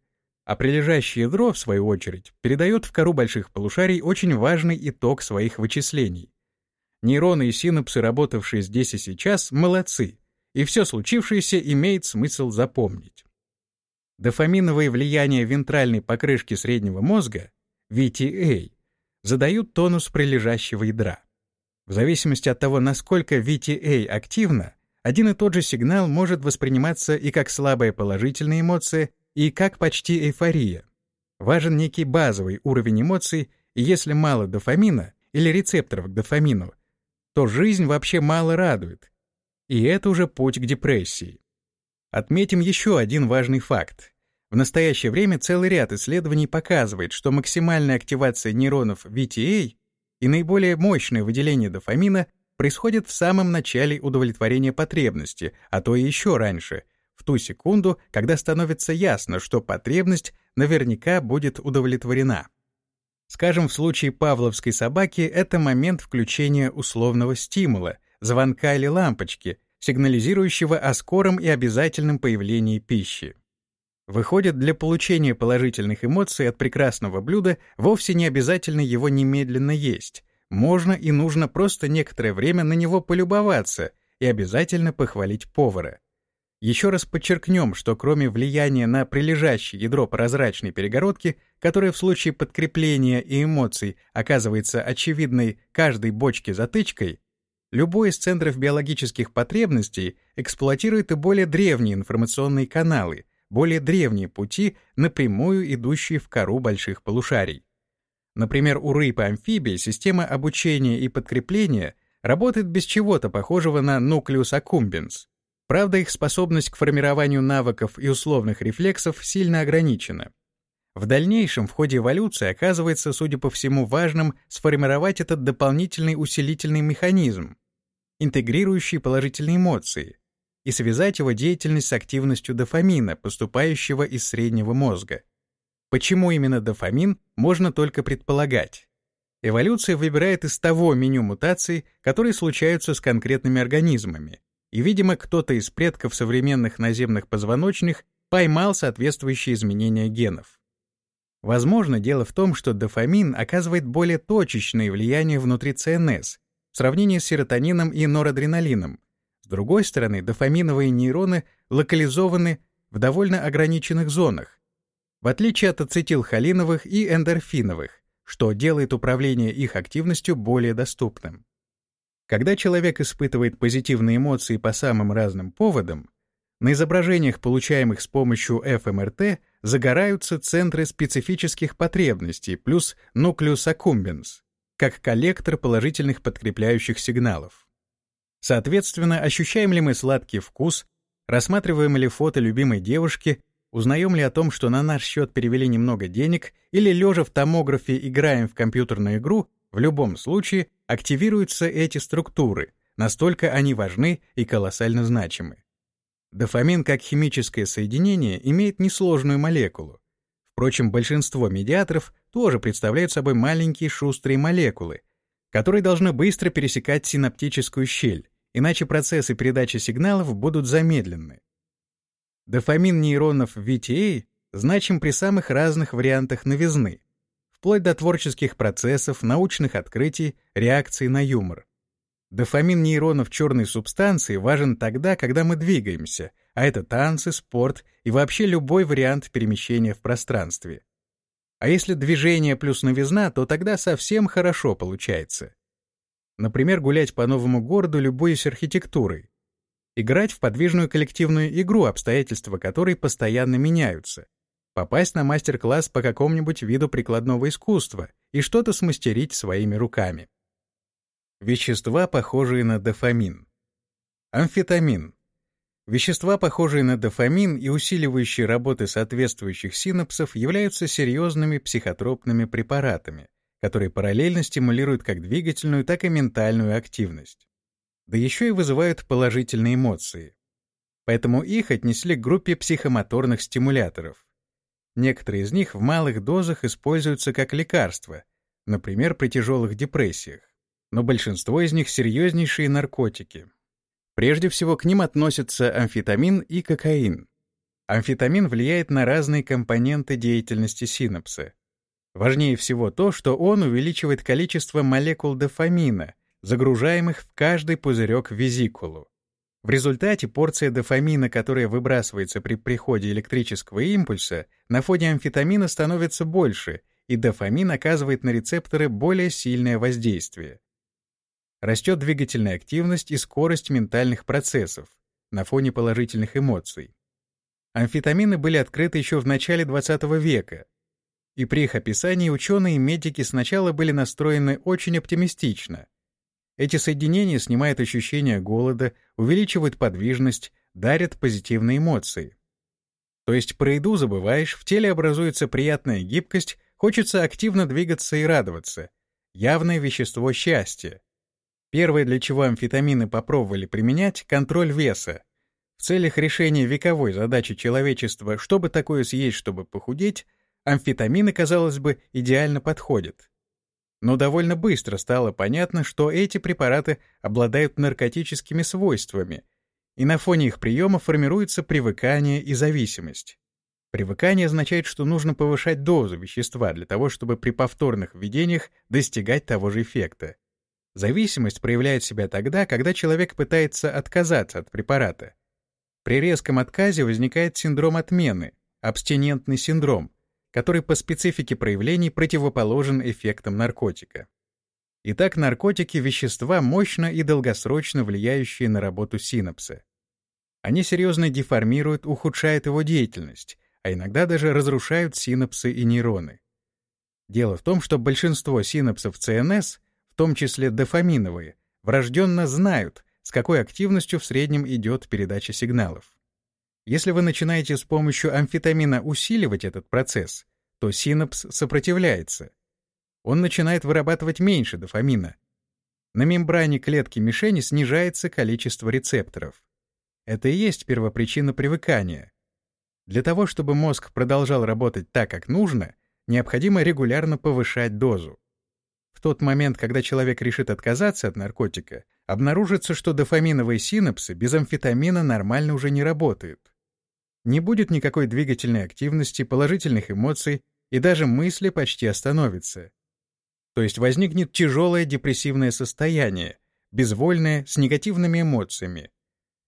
[SPEAKER 1] А прилежащее ядро, в свою очередь, передает в кору больших полушарий очень важный итог своих вычислений. Нейроны и синапсы, работавшие здесь и сейчас, молодцы, и все случившееся имеет смысл запомнить. Дофаминовые влияния вентральной покрышки среднего мозга, VTA, задают тонус прилежащего ядра. В зависимости от того, насколько VTA активна, один и тот же сигнал может восприниматься и как слабая положительная эмоция, и как почти эйфория. Важен некий базовый уровень эмоций, и если мало дофамина или рецепторов к дофамину, то жизнь вообще мало радует. И это уже путь к депрессии. Отметим еще один важный факт. В настоящее время целый ряд исследований показывает, что максимальная активация нейронов VTA и наиболее мощное выделение дофамина происходит в самом начале удовлетворения потребности, а то и еще раньше, в ту секунду, когда становится ясно, что потребность наверняка будет удовлетворена. Скажем, в случае павловской собаки это момент включения условного стимула, звонка или лампочки, сигнализирующего о скором и обязательном появлении пищи. Выходит, для получения положительных эмоций от прекрасного блюда вовсе не обязательно его немедленно есть. Можно и нужно просто некоторое время на него полюбоваться и обязательно похвалить повара. Еще раз подчеркнем, что кроме влияния на прилежащее ядро прозрачной перегородки, которое в случае подкрепления и эмоций оказывается очевидной каждой бочке затычкой, любой из центров биологических потребностей эксплуатирует и более древние информационные каналы, более древние пути, напрямую идущие в кору больших полушарий. Например, у рыб и амфибий система обучения и подкрепления работает без чего-то похожего на нуклеус аккумбенс. Правда, их способность к формированию навыков и условных рефлексов сильно ограничена. В дальнейшем в ходе эволюции оказывается, судя по всему, важным сформировать этот дополнительный усилительный механизм, интегрирующий положительные эмоции, и связать его деятельность с активностью дофамина, поступающего из среднего мозга. Почему именно дофамин, можно только предполагать. Эволюция выбирает из того меню мутаций, которые случаются с конкретными организмами, и, видимо, кто-то из предков современных наземных позвоночных поймал соответствующие изменения генов. Возможно, дело в том, что дофамин оказывает более точечное влияние внутри ЦНС в сравнении с серотонином и норадреналином, с другой стороны, дофаминовые нейроны локализованы в довольно ограниченных зонах, в отличие от ацетилхолиновых и эндорфиновых, что делает управление их активностью более доступным. Когда человек испытывает позитивные эмоции по самым разным поводам, на изображениях, получаемых с помощью ФМРТ, загораются центры специфических потребностей плюс нуклеус аккумбенс, как коллектор положительных подкрепляющих сигналов. Соответственно, ощущаем ли мы сладкий вкус, рассматриваем ли фото любимой девушки, узнаем ли о том, что на наш счет перевели немного денег, или лежа в томографе играем в компьютерную игру, в любом случае активируются эти структуры, настолько они важны и колоссально значимы. Дофамин как химическое соединение имеет несложную молекулу. Впрочем, большинство медиаторов тоже представляют собой маленькие шустрые молекулы, которые должны быстро пересекать синаптическую щель, иначе процессы передачи сигналов будут замедлены. Дофамин нейронов VTA значим при самых разных вариантах новизны, вплоть до творческих процессов, научных открытий, реакций на юмор. Дофамин нейронов черной субстанции важен тогда, когда мы двигаемся, а это танцы, спорт и вообще любой вариант перемещения в пространстве. А если движение плюс новизна, то тогда совсем хорошо получается. Например, гулять по новому городу любуясь архитектурой. Играть в подвижную коллективную игру, обстоятельства которой постоянно меняются. Попасть на мастер-класс по какому-нибудь виду прикладного искусства и что-то смастерить своими руками. Вещества, похожие на дофамин. Амфетамин Вещества, похожие на дофамин и усиливающие работы соответствующих синапсов, являются серьезными психотропными препаратами, которые параллельно стимулируют как двигательную, так и ментальную активность. Да еще и вызывают положительные эмоции. Поэтому их отнесли к группе психомоторных стимуляторов. Некоторые из них в малых дозах используются как лекарства, например, при тяжелых депрессиях. Но большинство из них серьезнейшие наркотики, Прежде всего к ним относятся амфетамин и кокаин. Амфетамин влияет на разные компоненты деятельности синапса. Важнее всего то, что он увеличивает количество молекул дофамина, загружаемых в каждый пузырек визикулу. В результате порция дофамина, которая выбрасывается при приходе электрического импульса, на фоне амфетамина становится больше, и дофамин оказывает на рецепторы более сильное воздействие. Растет двигательная активность и скорость ментальных процессов на фоне положительных эмоций. Амфетамины были открыты еще в начале XX века, и при их описании ученые и медики сначала были настроены очень оптимистично. Эти соединения снимают ощущение голода, увеличивают подвижность, дарят позитивные эмоции. То есть про еду забываешь, в теле образуется приятная гибкость, хочется активно двигаться и радоваться. Явное вещество счастья. Первое, для чего амфетамины попробовали применять — контроль веса. В целях решения вековой задачи человечества, чтобы такое съесть, чтобы похудеть, амфетамины, казалось бы, идеально подходят. Но довольно быстро стало понятно, что эти препараты обладают наркотическими свойствами, и на фоне их приема формируется привыкание и зависимость. Привыкание означает, что нужно повышать дозу вещества для того, чтобы при повторных введениях достигать того же эффекта. Зависимость проявляет себя тогда, когда человек пытается отказаться от препарата. При резком отказе возникает синдром отмены, абстинентный синдром, который по специфике проявлений противоположен эффектам наркотика. Итак, наркотики — вещества, мощно и долгосрочно влияющие на работу синапса. Они серьезно деформируют, ухудшают его деятельность, а иногда даже разрушают синапсы и нейроны. Дело в том, что большинство синапсов ЦНС, том числе дофаминовые, врожденно знают, с какой активностью в среднем идет передача сигналов. Если вы начинаете с помощью амфетамина усиливать этот процесс, то синапс сопротивляется. Он начинает вырабатывать меньше дофамина. На мембране клетки мишени снижается количество рецепторов. Это и есть первопричина привыкания. Для того, чтобы мозг продолжал работать так, как нужно, необходимо регулярно повышать дозу. В тот момент, когда человек решит отказаться от наркотика, обнаружится, что дофаминовые синапсы без амфетамина нормально уже не работают. Не будет никакой двигательной активности, положительных эмоций, и даже мысли почти остановятся. То есть возникнет тяжелое депрессивное состояние, безвольное, с негативными эмоциями.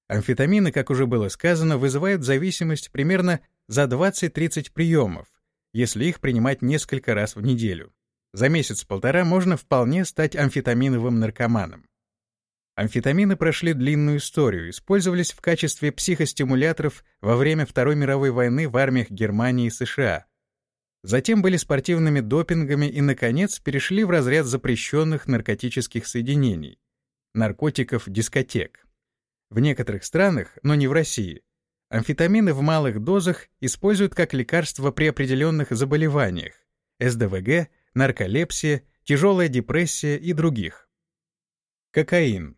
[SPEAKER 1] Амфетамины, как уже было сказано, вызывают зависимость примерно за 20-30 приемов, если их принимать несколько раз в неделю. За месяц-полтора можно вполне стать амфетаминовым наркоманом. Амфетамины прошли длинную историю, использовались в качестве психостимуляторов во время Второй мировой войны в армиях Германии и США. Затем были спортивными допингами и, наконец, перешли в разряд запрещенных наркотических соединений — наркотиков-дискотек. В некоторых странах, но не в России, амфетамины в малых дозах используют как лекарство при определенных заболеваниях — СДВГ, нарколепсия, тяжелая депрессия и других. Кокаин.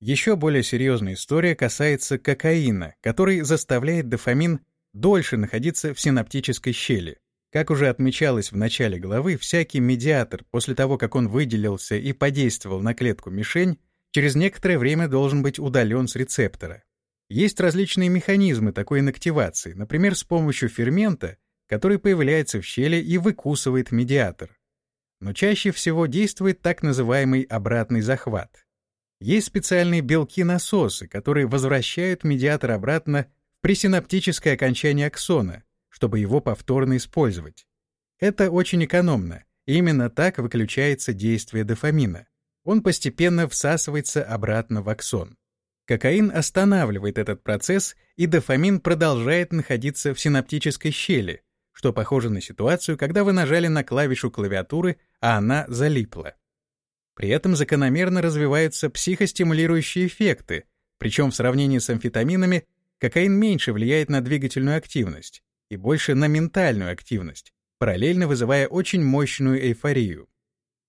[SPEAKER 1] Еще более серьезная история касается кокаина, который заставляет дофамин дольше находиться в синаптической щели. Как уже отмечалось в начале главы, всякий медиатор, после того, как он выделился и подействовал на клетку-мишень, через некоторое время должен быть удален с рецептора. Есть различные механизмы такой инактивации, например, с помощью фермента, который появляется в щели и выкусывает медиатор. Но чаще всего действует так называемый обратный захват. Есть специальные белки-насосы, которые возвращают медиатор обратно в пресинаптическое окончание аксона, чтобы его повторно использовать. Это очень экономно, именно так выключается действие дофамина. Он постепенно всасывается обратно в аксон. Кокаин останавливает этот процесс, и дофамин продолжает находиться в синаптической щели, что похоже на ситуацию, когда вы нажали на клавишу клавиатуры, а она залипла. При этом закономерно развиваются психостимулирующие эффекты, причем в сравнении с амфетаминами кокаин меньше влияет на двигательную активность и больше на ментальную активность, параллельно вызывая очень мощную эйфорию.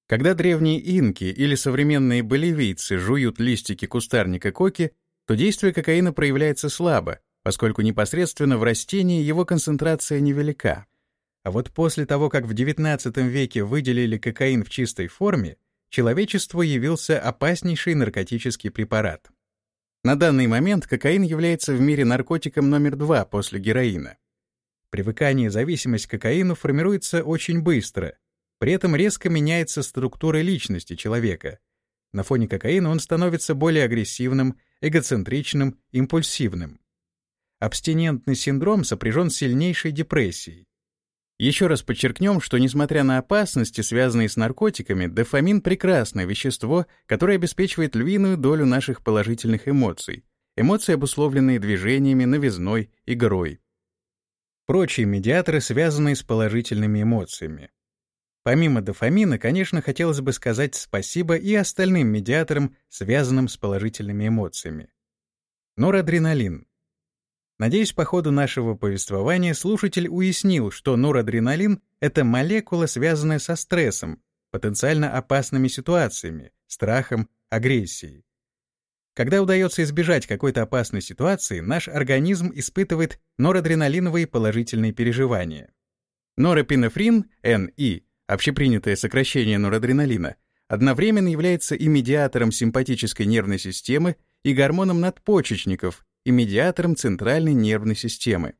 [SPEAKER 1] Когда древние инки или современные боливийцы жуют листики кустарника коки, то действие кокаина проявляется слабо, поскольку непосредственно в растении его концентрация невелика. А вот после того, как в XIX веке выделили кокаин в чистой форме, человечеству явился опаснейший наркотический препарат. На данный момент кокаин является в мире наркотиком номер два после героина. Привыкание и зависимость к кокаину формируется очень быстро, при этом резко меняется структура личности человека. На фоне кокаина он становится более агрессивным, эгоцентричным, импульсивным. Абстинентный синдром сопряжен с сильнейшей депрессией. Еще раз подчеркнем, что несмотря на опасности, связанные с наркотиками, дофамин — прекрасное вещество, которое обеспечивает львиную долю наших положительных эмоций. Эмоции, обусловленные движениями, новизной, игрой. Прочие медиаторы, связанные с положительными эмоциями. Помимо дофамина, конечно, хотелось бы сказать спасибо и остальным медиаторам, связанным с положительными эмоциями. Норадреналин Надеюсь, по ходу нашего повествования слушатель уяснил, что норадреналин — это молекула, связанная со стрессом, потенциально опасными ситуациями, страхом, агрессией. Когда удается избежать какой-то опасной ситуации, наш организм испытывает норадреналиновые положительные переживания. Норепинефрин, НИ, общепринятое сокращение норадреналина, одновременно является и медиатором симпатической нервной системы, и гормоном надпочечников, и медиатором центральной нервной системы.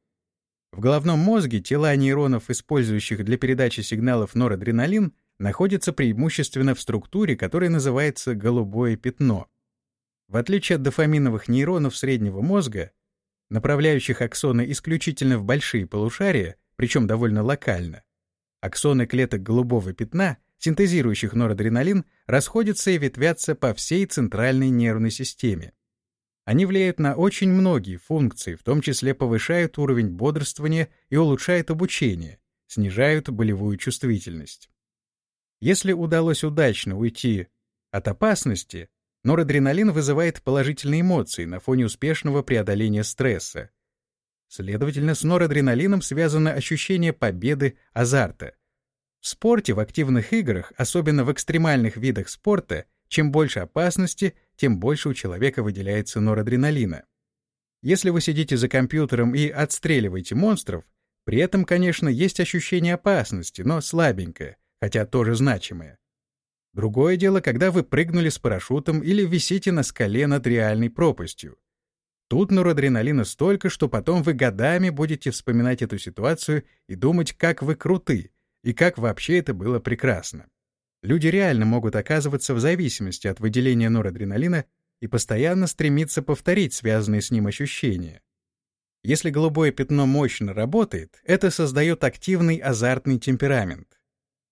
[SPEAKER 1] В головном мозге тела нейронов, использующих для передачи сигналов норадреналин, находятся преимущественно в структуре, которая называется голубое пятно. В отличие от дофаминовых нейронов среднего мозга, направляющих аксоны исключительно в большие полушария, причем довольно локально, аксоны клеток голубого пятна, синтезирующих норадреналин, расходятся и ветвятся по всей центральной нервной системе. Они влияют на очень многие функции, в том числе повышают уровень бодрствования и улучшают обучение, снижают болевую чувствительность. Если удалось удачно уйти от опасности, норадреналин вызывает положительные эмоции на фоне успешного преодоления стресса. Следовательно, с норадреналином связано ощущение победы, азарта. В спорте, в активных играх, особенно в экстремальных видах спорта, чем больше опасности, тем больше у человека выделяется норадреналина. Если вы сидите за компьютером и отстреливаете монстров, при этом, конечно, есть ощущение опасности, но слабенькое, хотя тоже значимое. Другое дело, когда вы прыгнули с парашютом или висите на скале над реальной пропастью. Тут норадреналина столько, что потом вы годами будете вспоминать эту ситуацию и думать, как вы круты, и как вообще это было прекрасно. Люди реально могут оказываться в зависимости от выделения норадреналина и постоянно стремиться повторить связанные с ним ощущения. Если голубое пятно мощно работает, это создает активный азартный темперамент.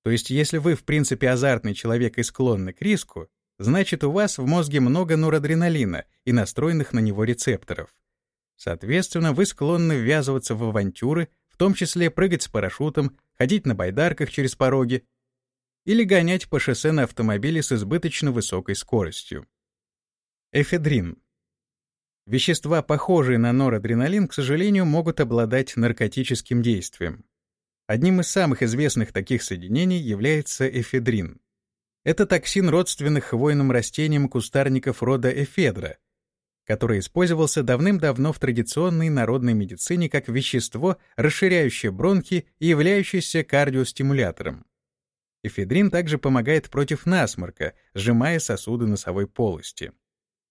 [SPEAKER 1] То есть если вы в принципе азартный человек и склонны к риску, значит у вас в мозге много норадреналина и настроенных на него рецепторов. Соответственно, вы склонны ввязываться в авантюры, в том числе прыгать с парашютом, ходить на байдарках через пороги или гонять по шоссе на автомобиле с избыточно высокой скоростью. Эфедрин. Вещества, похожие на норадреналин, к сожалению, могут обладать наркотическим действием. Одним из самых известных таких соединений является эфедрин. Это токсин родственных хвойным растениям кустарников рода эфедра, который использовался давным-давно в традиционной народной медицине как вещество, расширяющее бронхи и являющееся кардиостимулятором. Эфедрин также помогает против насморка, сжимая сосуды носовой полости.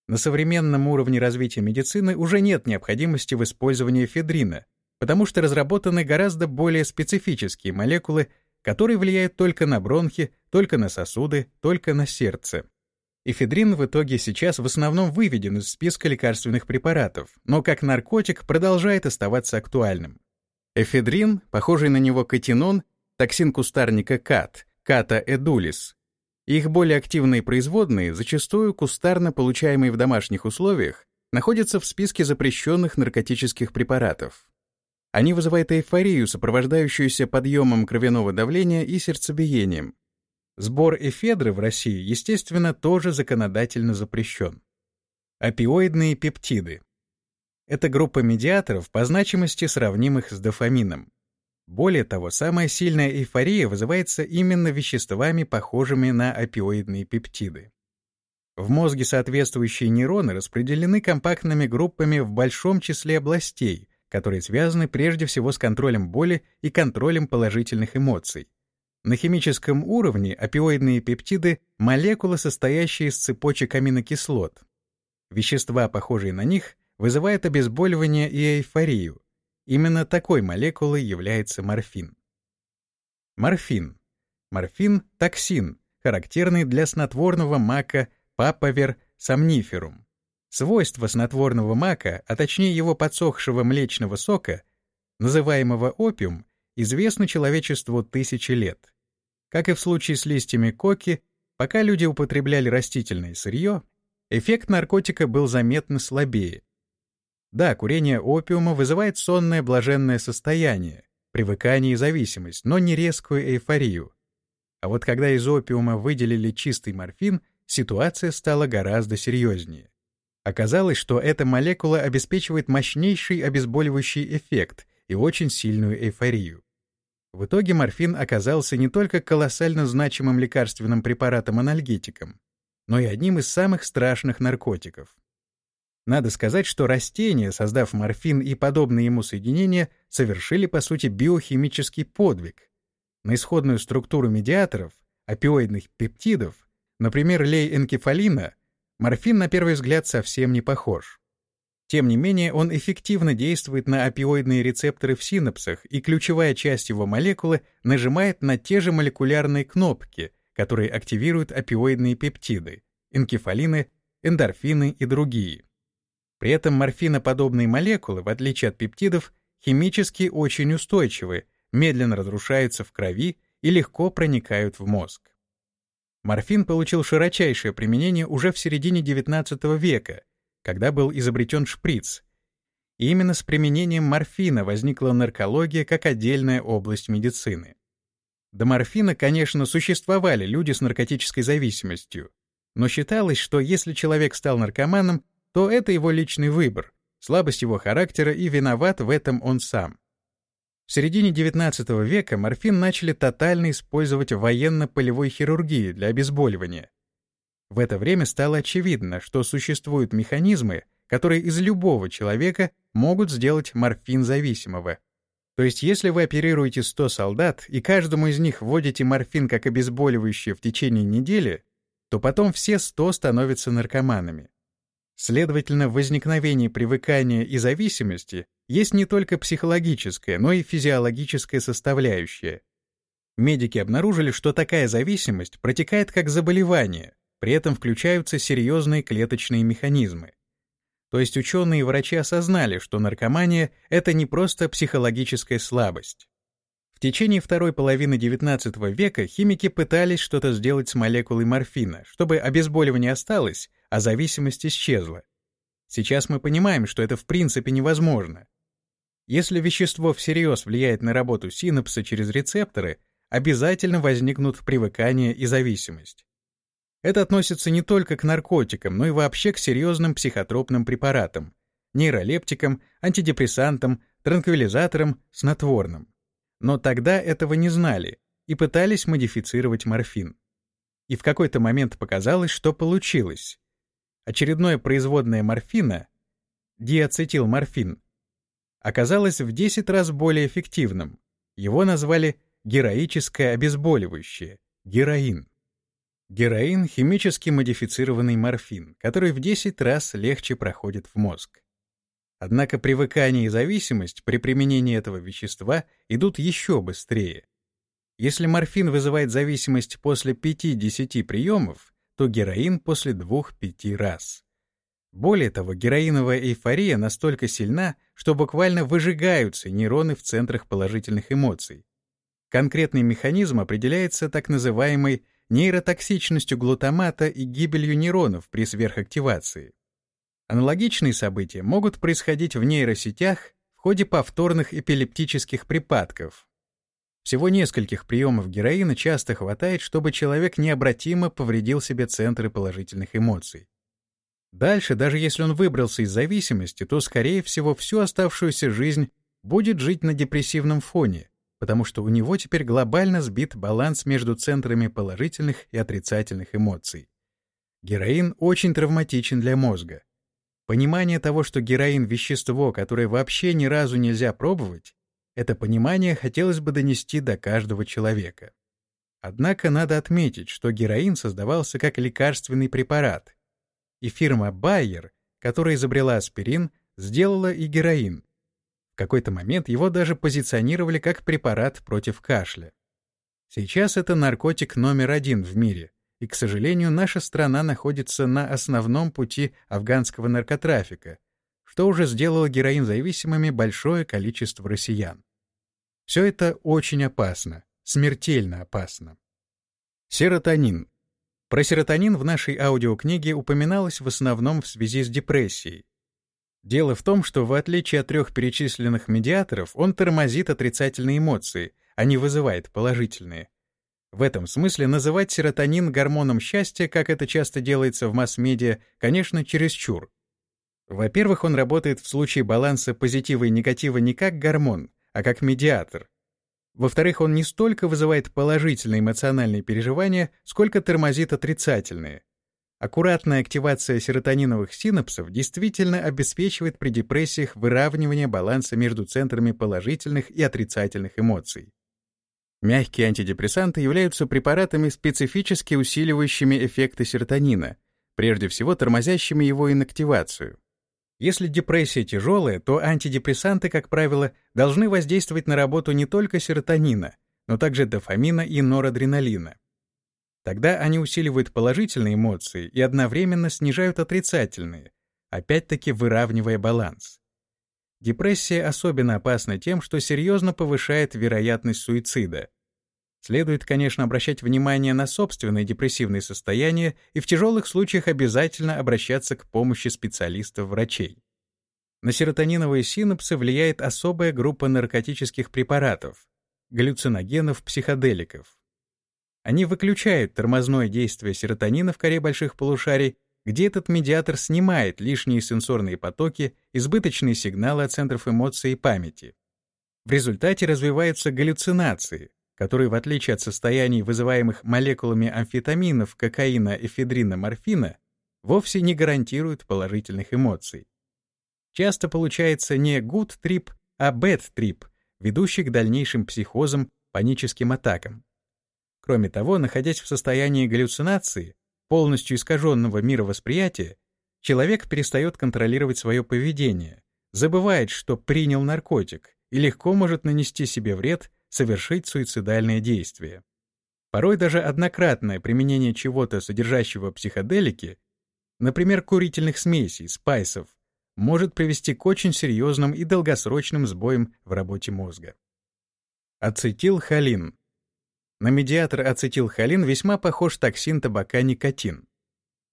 [SPEAKER 1] На современном уровне развития медицины уже нет необходимости в использовании эфедрина, потому что разработаны гораздо более специфические молекулы, которые влияют только на бронхи, только на сосуды, только на сердце. Эфедрин в итоге сейчас в основном выведен из списка лекарственных препаратов, но как наркотик продолжает оставаться актуальным. Эфедрин, похожий на него катинон, токсин кустарника КАТ, ката эдулис. Их более активные производные, зачастую кустарно получаемые в домашних условиях, находятся в списке запрещенных наркотических препаратов. Они вызывают эйфорию, сопровождающуюся подъемом кровяного давления и сердцебиением. Сбор эфедры в России, естественно, тоже законодательно запрещен. Опиоидные пептиды. Это группа медиаторов по значимости сравнимых с дофамином. Более того, самая сильная эйфория вызывается именно веществами, похожими на опиоидные пептиды. В мозге соответствующие нейроны распределены компактными группами в большом числе областей, которые связаны прежде всего с контролем боли и контролем положительных эмоций. На химическом уровне опиоидные пептиды — молекулы, состоящие из цепочек аминокислот. Вещества, похожие на них, вызывают обезболивание и эйфорию. Именно такой молекулой является морфин. Морфин. Морфин — токсин, характерный для снотворного мака папавер сомниферум. Свойства снотворного мака, а точнее его подсохшего млечного сока, называемого опиум, известны человечеству тысячи лет. Как и в случае с листьями коки, пока люди употребляли растительное сырье, эффект наркотика был заметно слабее. Да, курение опиума вызывает сонное блаженное состояние, привыкание и зависимость, но не резкую эйфорию. А вот когда из опиума выделили чистый морфин, ситуация стала гораздо серьезнее. Оказалось, что эта молекула обеспечивает мощнейший обезболивающий эффект и очень сильную эйфорию. В итоге морфин оказался не только колоссально значимым лекарственным препаратом-анальгетиком, но и одним из самых страшных наркотиков. Надо сказать, что растения, создав морфин и подобные ему соединения, совершили, по сути, биохимический подвиг. На исходную структуру медиаторов, опиоидных пептидов, например, лей-энкефалина, морфин на первый взгляд совсем не похож. Тем не менее, он эффективно действует на опиоидные рецепторы в синапсах, и ключевая часть его молекулы нажимает на те же молекулярные кнопки, которые активируют опиоидные пептиды — энкефалины, эндорфины и другие. При этом морфиноподобные молекулы, в отличие от пептидов, химически очень устойчивы, медленно разрушаются в крови и легко проникают в мозг. Морфин получил широчайшее применение уже в середине XIX века — когда был изобретен шприц. И именно с применением морфина возникла наркология как отдельная область медицины. До морфина, конечно, существовали люди с наркотической зависимостью, но считалось, что если человек стал наркоманом, то это его личный выбор, слабость его характера и виноват в этом он сам. В середине XIX века морфин начали тотально использовать в военно-полевой хирургии для обезболивания, в это время стало очевидно, что существуют механизмы, которые из любого человека могут сделать морфин зависимого. То есть если вы оперируете 100 солдат и каждому из них вводите морфин как обезболивающее в течение недели, то потом все 100 становятся наркоманами. Следовательно, в возникновении привыкания и зависимости есть не только психологическая, но и физиологическая составляющая. Медики обнаружили, что такая зависимость протекает как заболевание, при этом включаются серьезные клеточные механизмы. То есть ученые и врачи осознали, что наркомания — это не просто психологическая слабость. В течение второй половины XIX века химики пытались что-то сделать с молекулой морфина, чтобы обезболивание осталось, а зависимость исчезла. Сейчас мы понимаем, что это в принципе невозможно. Если вещество всерьез влияет на работу синапса через рецепторы, обязательно возникнут привыкание и зависимость. Это относится не только к наркотикам, но и вообще к серьезным психотропным препаратам, нейролептикам, антидепрессантам, транквилизаторам, снотворным. Но тогда этого не знали и пытались модифицировать морфин. И в какой-то момент показалось, что получилось. Очередное производное морфина, диацетилморфин, оказалось в 10 раз более эффективным. Его назвали героическое обезболивающее, героин. Героин — химически модифицированный морфин, который в 10 раз легче проходит в мозг. Однако привыкание и зависимость при применении этого вещества идут еще быстрее. Если морфин вызывает зависимость после 5-10 приемов, то героин после 2-5 раз. Более того, героиновая эйфория настолько сильна, что буквально выжигаются нейроны в центрах положительных эмоций. Конкретный механизм определяется так называемой нейротоксичностью глутамата и гибелью нейронов при сверхактивации. Аналогичные события могут происходить в нейросетях в ходе повторных эпилептических припадков. Всего нескольких приемов героина часто хватает, чтобы человек необратимо повредил себе центры положительных эмоций. Дальше, даже если он выбрался из зависимости, то, скорее всего, всю оставшуюся жизнь будет жить на депрессивном фоне, потому что у него теперь глобально сбит баланс между центрами положительных и отрицательных эмоций. Героин очень травматичен для мозга. Понимание того, что героин — вещество, которое вообще ни разу нельзя пробовать, это понимание хотелось бы донести до каждого человека. Однако надо отметить, что героин создавался как лекарственный препарат, и фирма Bayer, которая изобрела аспирин, сделала и героин, в какой-то момент его даже позиционировали как препарат против кашля. Сейчас это наркотик номер один в мире, и, к сожалению, наша страна находится на основном пути афганского наркотрафика, что уже сделало героин зависимыми большое количество россиян. Все это очень опасно, смертельно опасно. Серотонин. Про серотонин в нашей аудиокниге упоминалось в основном в связи с депрессией, Дело в том, что в отличие от трех перечисленных медиаторов, он тормозит отрицательные эмоции, а не вызывает положительные. В этом смысле называть серотонин гормоном счастья, как это часто делается в масс-медиа, конечно, чересчур. Во-первых, он работает в случае баланса позитива и негатива не как гормон, а как медиатор. Во-вторых, он не столько вызывает положительные эмоциональные переживания, сколько тормозит отрицательные. Аккуратная активация серотониновых синапсов действительно обеспечивает при депрессиях выравнивание баланса между центрами положительных и отрицательных эмоций. Мягкие антидепрессанты являются препаратами, специфически усиливающими эффекты серотонина, прежде всего тормозящими его инактивацию. Если депрессия тяжелая, то антидепрессанты, как правило, должны воздействовать на работу не только серотонина, но также дофамина и норадреналина. Тогда они усиливают положительные эмоции и одновременно снижают отрицательные, опять-таки выравнивая баланс. Депрессия особенно опасна тем, что серьезно повышает вероятность суицида. Следует, конечно, обращать внимание на собственное депрессивное состояние и в тяжелых случаях обязательно обращаться к помощи специалистов-врачей. На серотониновые синапсы влияет особая группа наркотических препаратов — галлюциногенов-психоделиков. Они выключают тормозное действие серотонина в коре больших полушарий, где этот медиатор снимает лишние сенсорные потоки, избыточные сигналы от центров эмоций и памяти. В результате развиваются галлюцинации, которые, в отличие от состояний, вызываемых молекулами амфетаминов, кокаина, эфедрина, морфина, вовсе не гарантируют положительных эмоций. Часто получается не good trip, а bad trip, ведущий к дальнейшим психозам, паническим атакам. Кроме того, находясь в состоянии галлюцинации, полностью искаженного мировосприятия, человек перестает контролировать свое поведение, забывает, что принял наркотик и легко может нанести себе вред совершить суицидальное действие. Порой даже однократное применение чего-то, содержащего психоделики, например, курительных смесей, спайсов, может привести к очень серьезным и долгосрочным сбоям в работе мозга. Ацетилхолин. На медиатор ацетилхолин весьма похож токсин табака никотин.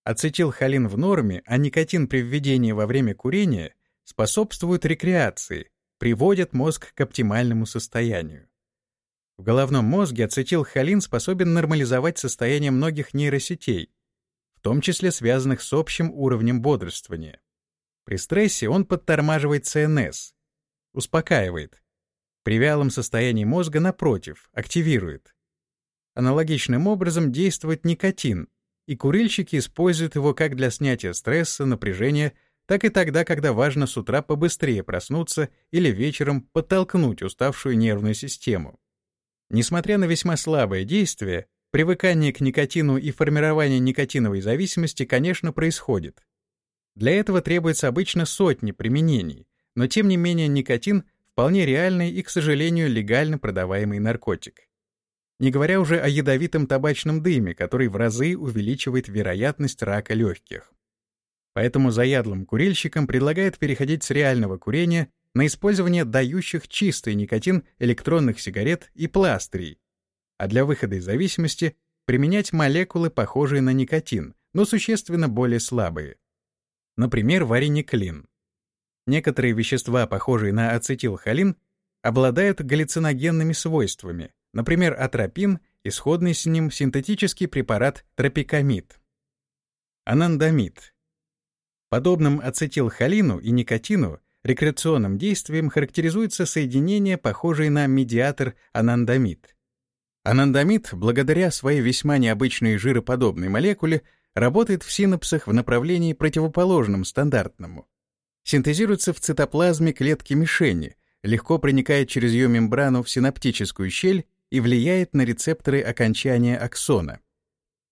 [SPEAKER 1] Ацетилхолин в норме, а никотин при введении во время курения способствуют рекреации, приводят мозг к оптимальному состоянию. В головном мозге ацетилхолин способен нормализовать состояние многих нейросетей, в том числе связанных с общим уровнем бодрствования. При стрессе он подтормаживает ЦНС, успокаивает. При вялом состоянии мозга, напротив, активирует. Аналогичным образом действует никотин, и курильщики используют его как для снятия стресса, напряжения, так и тогда, когда важно с утра побыстрее проснуться или вечером подтолкнуть уставшую нервную систему. Несмотря на весьма слабое действие, привыкание к никотину и формирование никотиновой зависимости, конечно, происходит. Для этого требуется обычно сотни применений, но тем не менее никотин — вполне реальный и, к сожалению, легально продаваемый наркотик. Не говоря уже о ядовитом табачном дыме, который в разы увеличивает вероятность рака легких. Поэтому заядлым курильщикам предлагают переходить с реального курения на использование дающих чистый никотин электронных сигарет и пластырей, а для выхода из зависимости применять молекулы, похожие на никотин, но существенно более слабые. Например, варениклин. Некоторые вещества, похожие на ацетилхолин, обладают галлюциногенными свойствами, например, атропин и сходный с ним синтетический препарат тропикамид. Анандамид. Подобным ацетилхолину и никотину Рекреационным действием характеризуется соединение, похожее на медиатор анандамид. Анандамид, благодаря своей весьма необычной жироподобной молекуле, работает в синапсах в направлении противоположном стандартному. Синтезируется в цитоплазме клетки мишени, легко проникает через ее мембрану в синаптическую щель и влияет на рецепторы окончания аксона.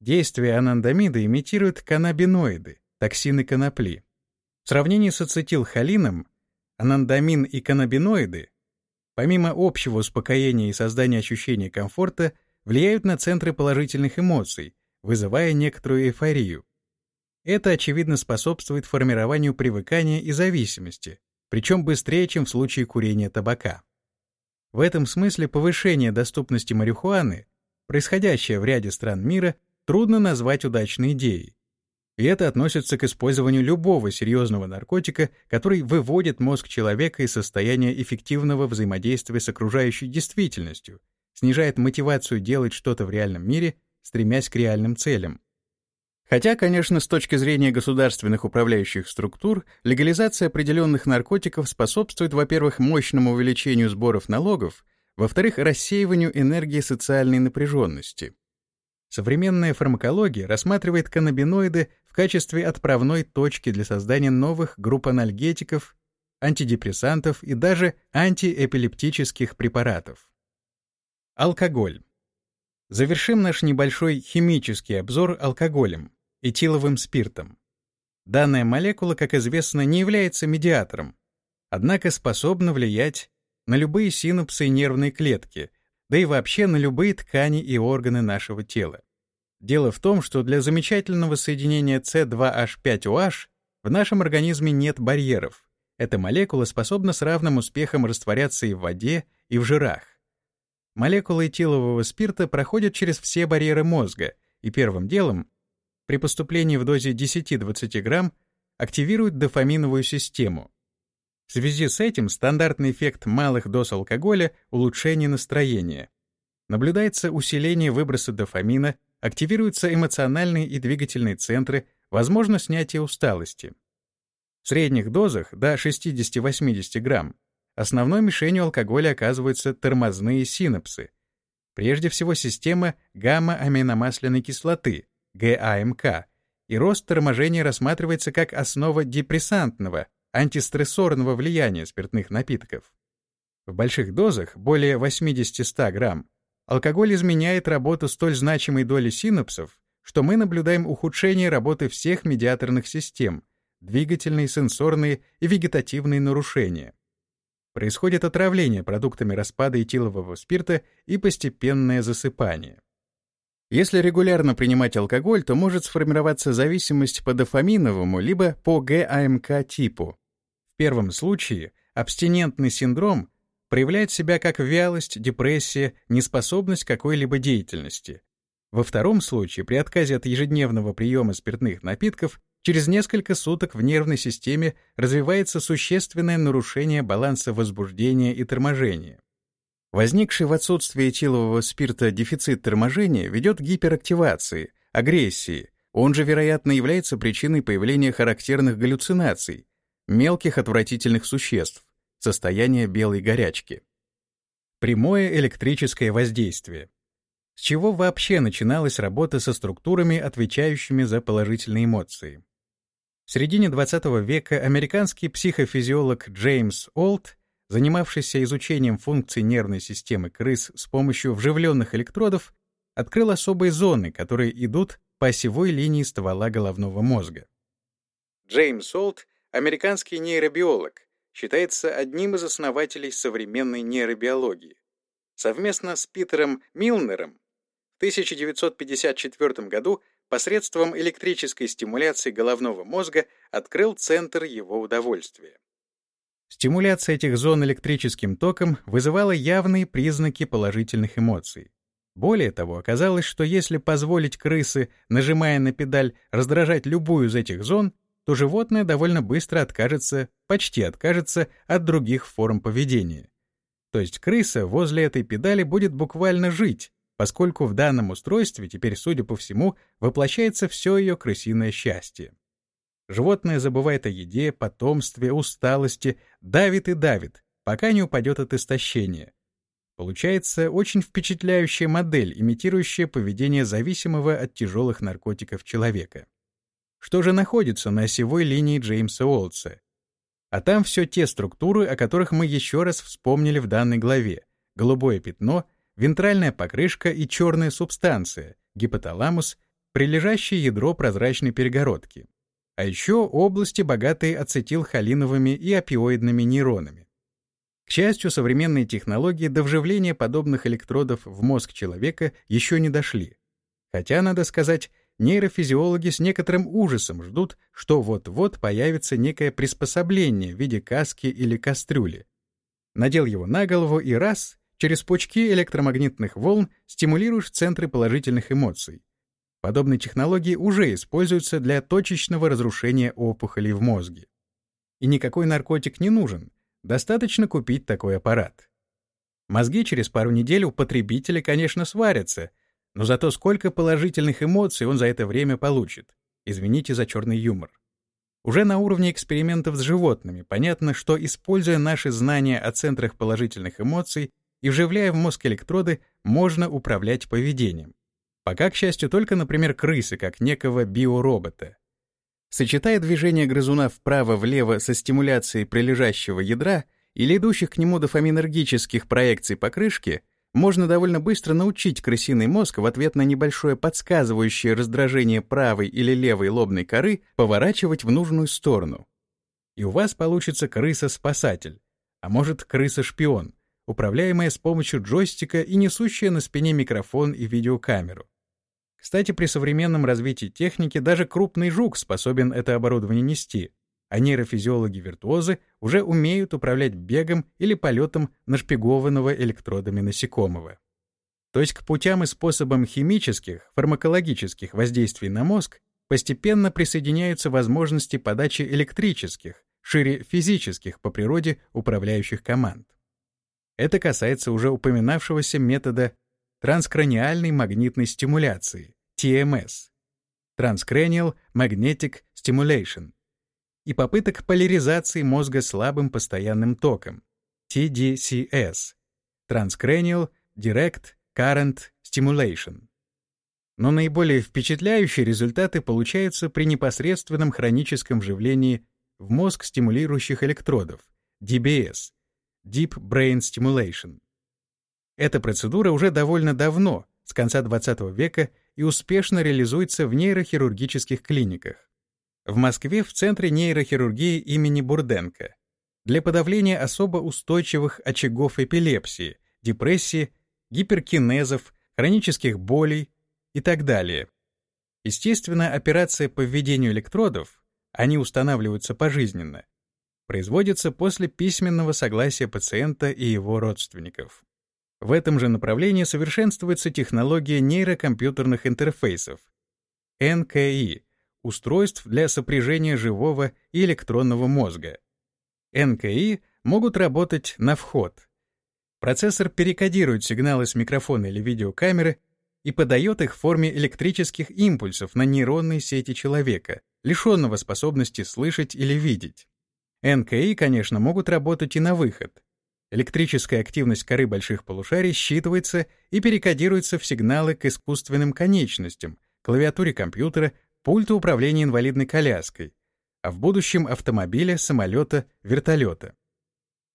[SPEAKER 1] Действие анандамида имитирует каннабиноиды, токсины конопли. В сравнении с ацетилхолином анандамин и каннабиноиды, помимо общего успокоения и создания ощущения комфорта, влияют на центры положительных эмоций, вызывая некоторую эйфорию. Это, очевидно, способствует формированию привыкания и зависимости, причем быстрее, чем в случае курения табака. В этом смысле повышение доступности марихуаны, происходящее в ряде стран мира, трудно назвать удачной идеей, и это относится к использованию любого серьезного наркотика, который выводит мозг человека из состояния эффективного взаимодействия с окружающей действительностью, снижает мотивацию делать что-то в реальном мире, стремясь к реальным целям. Хотя, конечно, с точки зрения государственных управляющих структур, легализация определенных наркотиков способствует, во-первых, мощному увеличению сборов налогов, во-вторых, рассеиванию энергии социальной напряженности. Современная фармакология рассматривает каннабиноиды в качестве отправной точки для создания новых групп анальгетиков, антидепрессантов и даже антиэпилептических препаратов. Алкоголь. Завершим наш небольшой химический обзор алкоголем, этиловым спиртом. Данная молекула, как известно, не является медиатором, однако способна влиять на любые синапсы и нервные клетки, да и вообще на любые ткани и органы нашего тела. Дело в том, что для замечательного соединения C2H5OH в нашем организме нет барьеров. Эта молекула способна с равным успехом растворяться и в воде, и в жирах. Молекулы этилового спирта проходят через все барьеры мозга и первым делом, при поступлении в дозе 10-20 грамм, активируют дофаминовую систему. В связи с этим стандартный эффект малых доз алкоголя — улучшение настроения. Наблюдается усиление выброса дофамина, активируются эмоциональные и двигательные центры, возможно снятие усталости. В средних дозах до 60-80 грамм основной мишенью алкоголя оказываются тормозные синапсы, прежде всего система гамма-аминомасляной кислоты, ГАМК, и рост торможения рассматривается как основа депрессантного, антистрессорного влияния спиртных напитков. В больших дозах, более 80-100 грамм, алкоголь изменяет работу столь значимой доли синапсов, что мы наблюдаем ухудшение работы всех медиаторных систем, двигательные, сенсорные и вегетативные нарушения. Происходит отравление продуктами распада этилового спирта и постепенное засыпание. Если регулярно принимать алкоголь, то может сформироваться зависимость по дофаминовому либо по ГАМК типу, первом случае абстинентный синдром проявляет себя как вялость, депрессия, неспособность к какой-либо деятельности. Во втором случае, при отказе от ежедневного приема спиртных напитков, через несколько суток в нервной системе развивается существенное нарушение баланса возбуждения и торможения. Возникший в отсутствии этилового спирта дефицит торможения ведет к гиперактивации, агрессии, он же, вероятно, является причиной появления характерных галлюцинаций, мелких отвратительных существ, состояние белой горячки. Прямое электрическое воздействие. С чего вообще начиналась работа со структурами, отвечающими за положительные эмоции? В середине XX века американский психофизиолог Джеймс Олд, занимавшийся изучением функций нервной системы крыс с помощью вживленных электродов, открыл особые зоны, которые идут по осевой линии ствола головного мозга. Джеймс Олд Американский нейробиолог, считается одним из основателей современной нейробиологии. Совместно с Питером Милнером в 1954 году посредством электрической стимуляции головного мозга открыл центр его удовольствия. Стимуляция этих зон электрическим током вызывала явные признаки положительных эмоций. Более того, оказалось, что если позволить крысы, нажимая на педаль, раздражать любую из этих зон, то животное довольно быстро откажется, почти откажется от других форм поведения. То есть крыса возле этой педали будет буквально жить, поскольку в данном устройстве теперь, судя по всему, воплощается все ее крысиное счастье. Животное забывает о еде, потомстве, усталости, давит и давит, пока не упадет от истощения. Получается очень впечатляющая модель, имитирующая поведение зависимого от тяжелых наркотиков человека. Что же находится на осевой линии Джеймса Уолтса? А там все те структуры, о которых мы еще раз вспомнили в данной главе. Голубое пятно, вентральная покрышка и черная субстанция, гипоталамус, прилежащее ядро прозрачной перегородки. А еще области, богатые ацетилхолиновыми и опиоидными нейронами. К счастью, современные технологии до вживления подобных электродов в мозг человека еще не дошли. Хотя, надо сказать, нейрофизиологи с некоторым ужасом ждут, что вот-вот появится некое приспособление в виде каски или кастрюли. Надел его на голову и раз, через пучки электромагнитных волн стимулируешь центры положительных эмоций. Подобные технологии уже используются для точечного разрушения опухолей в мозге. И никакой наркотик не нужен, достаточно купить такой аппарат. Мозги через пару недель у потребителя, конечно, сварятся — но зато сколько положительных эмоций он за это время получит. Извините за черный юмор. Уже на уровне экспериментов с животными понятно, что, используя наши знания о центрах положительных эмоций и вживляя в мозг электроды, можно управлять поведением. Пока, к счастью, только, например, крысы, как некого биоробота. Сочетая движение грызуна вправо-влево со стимуляцией прилежащего ядра или идущих к нему дофаминергических проекций покрышки, можно довольно быстро научить крысиный мозг в ответ на небольшое подсказывающее раздражение правой или левой лобной коры поворачивать в нужную сторону. И у вас получится крыса-спасатель, а может крыса-шпион, управляемая с помощью джойстика и несущая на спине микрофон и видеокамеру. Кстати, при современном развитии техники даже крупный жук способен это оборудование нести, а нейрофизиологи-виртуозы уже умеют управлять бегом или полетом нашпигованного электродами насекомого. То есть к путям и способам химических, фармакологических воздействий на мозг постепенно присоединяются возможности подачи электрических, шире физических по природе управляющих команд. Это касается уже упоминавшегося метода транскраниальной магнитной стимуляции, TMS, Transcranial Magnetic Stimulation, и попыток поляризации мозга слабым постоянным током, TDCS, Transcranial Direct Current Stimulation. Но наиболее впечатляющие результаты получаются при непосредственном хроническом вживлении в мозг стимулирующих электродов, DBS, Deep Brain Stimulation. Эта процедура уже довольно давно, с конца XX века, и успешно реализуется в нейрохирургических клиниках. В Москве в Центре нейрохирургии имени Бурденко для подавления особо устойчивых очагов эпилепсии, депрессии, гиперкинезов, хронических болей и так далее. Естественно, операция по введению электродов, они устанавливаются пожизненно, производится после письменного согласия пациента и его родственников. В этом же направлении совершенствуется технология нейрокомпьютерных интерфейсов, НКИ, устройств для сопряжения живого и электронного мозга. НКИ могут работать на вход. Процессор перекодирует сигналы с микрофона или видеокамеры и подает их в форме электрических импульсов на нейронные сети человека, лишенного способности слышать или видеть. НКИ, конечно, могут работать и на выход. Электрическая активность коры больших полушарий считывается и перекодируется в сигналы к искусственным конечностям, клавиатуре компьютера, пульту управления инвалидной коляской, а в будущем автомобиля, самолета, вертолета.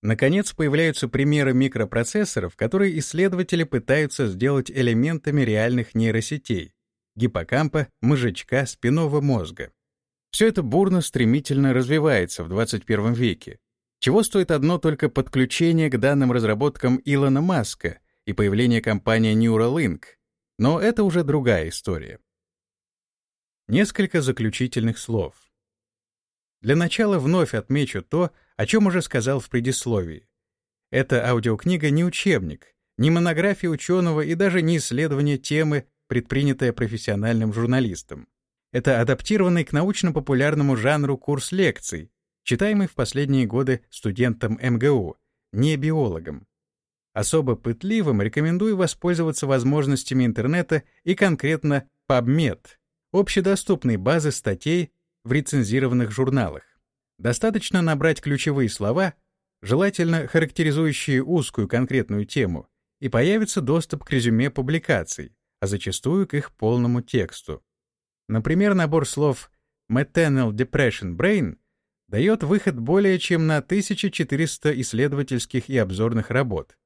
[SPEAKER 1] Наконец, появляются примеры микропроцессоров, которые исследователи пытаются сделать элементами реальных нейросетей — гиппокампа, мозжечка, спинного мозга. Все это бурно, стремительно развивается в 21 веке. Чего стоит одно только подключение к данным разработкам Илона Маска и появление компании Neuralink. Но это уже другая история. Несколько заключительных слов. Для начала вновь отмечу то, о чем уже сказал в предисловии. Эта аудиокнига не учебник, не монография ученого и даже не исследование темы, предпринятое профессиональным журналистом. Это адаптированный к научно-популярному жанру курс лекций, читаемый в последние годы студентам МГУ, не биологам. Особо пытливым рекомендую воспользоваться возможностями интернета и конкретно PubMed, общедоступной базы статей в рецензированных журналах. Достаточно набрать ключевые слова, желательно характеризующие узкую конкретную тему, и появится доступ к резюме публикаций, а зачастую к их полному тексту. Например, набор слов Maternal Depression Brain дает выход более чем на 1400 исследовательских и обзорных работ.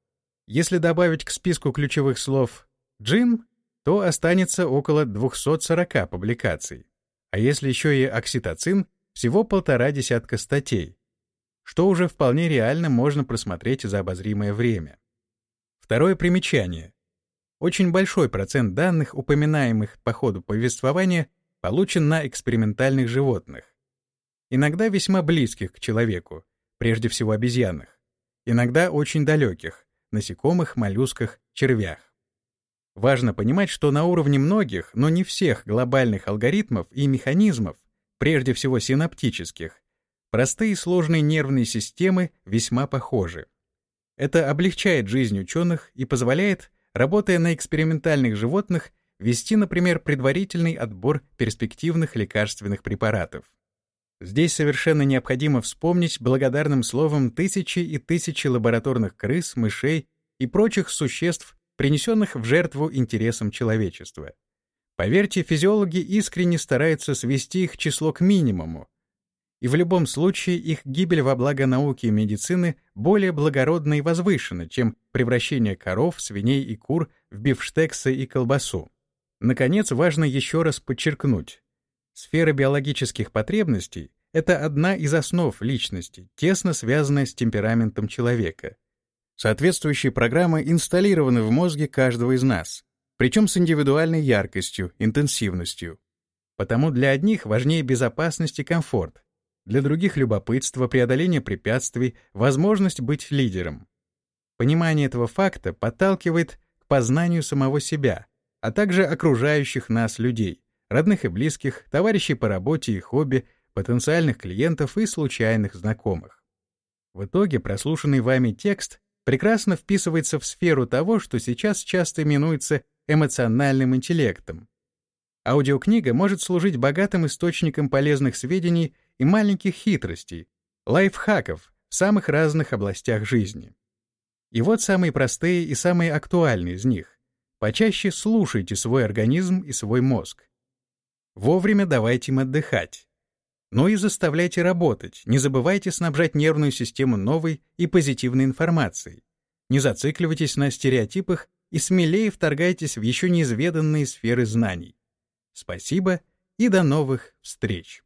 [SPEAKER 1] Если добавить к списку ключевых слов «джин», то останется около 240 публикаций. А если еще и окситоцин, всего полтора десятка статей, что уже вполне реально можно просмотреть за обозримое время. Второе примечание. Очень большой процент данных, упоминаемых по ходу повествования, получен на экспериментальных животных. Иногда весьма близких к человеку, прежде всего обезьянах. Иногда очень далеких, насекомых, моллюсках, червях. Важно понимать, что на уровне многих, но не всех глобальных алгоритмов и механизмов, прежде всего синаптических, простые и сложные нервные системы весьма похожи. Это облегчает жизнь ученых и позволяет, работая на экспериментальных животных, вести, например, предварительный отбор перспективных лекарственных препаратов. Здесь совершенно необходимо вспомнить благодарным словом тысячи и тысячи лабораторных крыс, мышей и прочих существ, принесенных в жертву интересам человечества. Поверьте, физиологи искренне стараются свести их число к минимуму, и в любом случае их гибель во благо науки и медицины более благородна и возвышена, чем превращение коров, свиней и кур в бифштексы и колбасу. Наконец, важно еще раз подчеркнуть, Сфера биологических потребностей — это одна из основ личности, тесно связанная с темпераментом человека. Соответствующие программы инсталлированы в мозге каждого из нас, причем с индивидуальной яркостью, интенсивностью. Потому для одних важнее безопасность и комфорт, для других — любопытство, преодоление препятствий, возможность быть лидером. Понимание этого факта подталкивает к познанию самого себя, а также окружающих нас людей — родных и близких, товарищей по работе и хобби, потенциальных клиентов и случайных знакомых. В итоге прослушанный вами текст прекрасно вписывается в сферу того, что сейчас часто именуется эмоциональным интеллектом. Аудиокнига может служить богатым источником полезных сведений и маленьких хитростей, лайфхаков в самых разных областях жизни. И вот самые простые и самые актуальные из них. Почаще слушайте свой организм и свой мозг. Вовремя давайте им отдыхать. Но и заставляйте работать, не забывайте снабжать нервную систему новой и позитивной информацией. Не зацикливайтесь на стереотипах и смелее вторгайтесь в еще неизведанные сферы знаний. Спасибо и до новых встреч!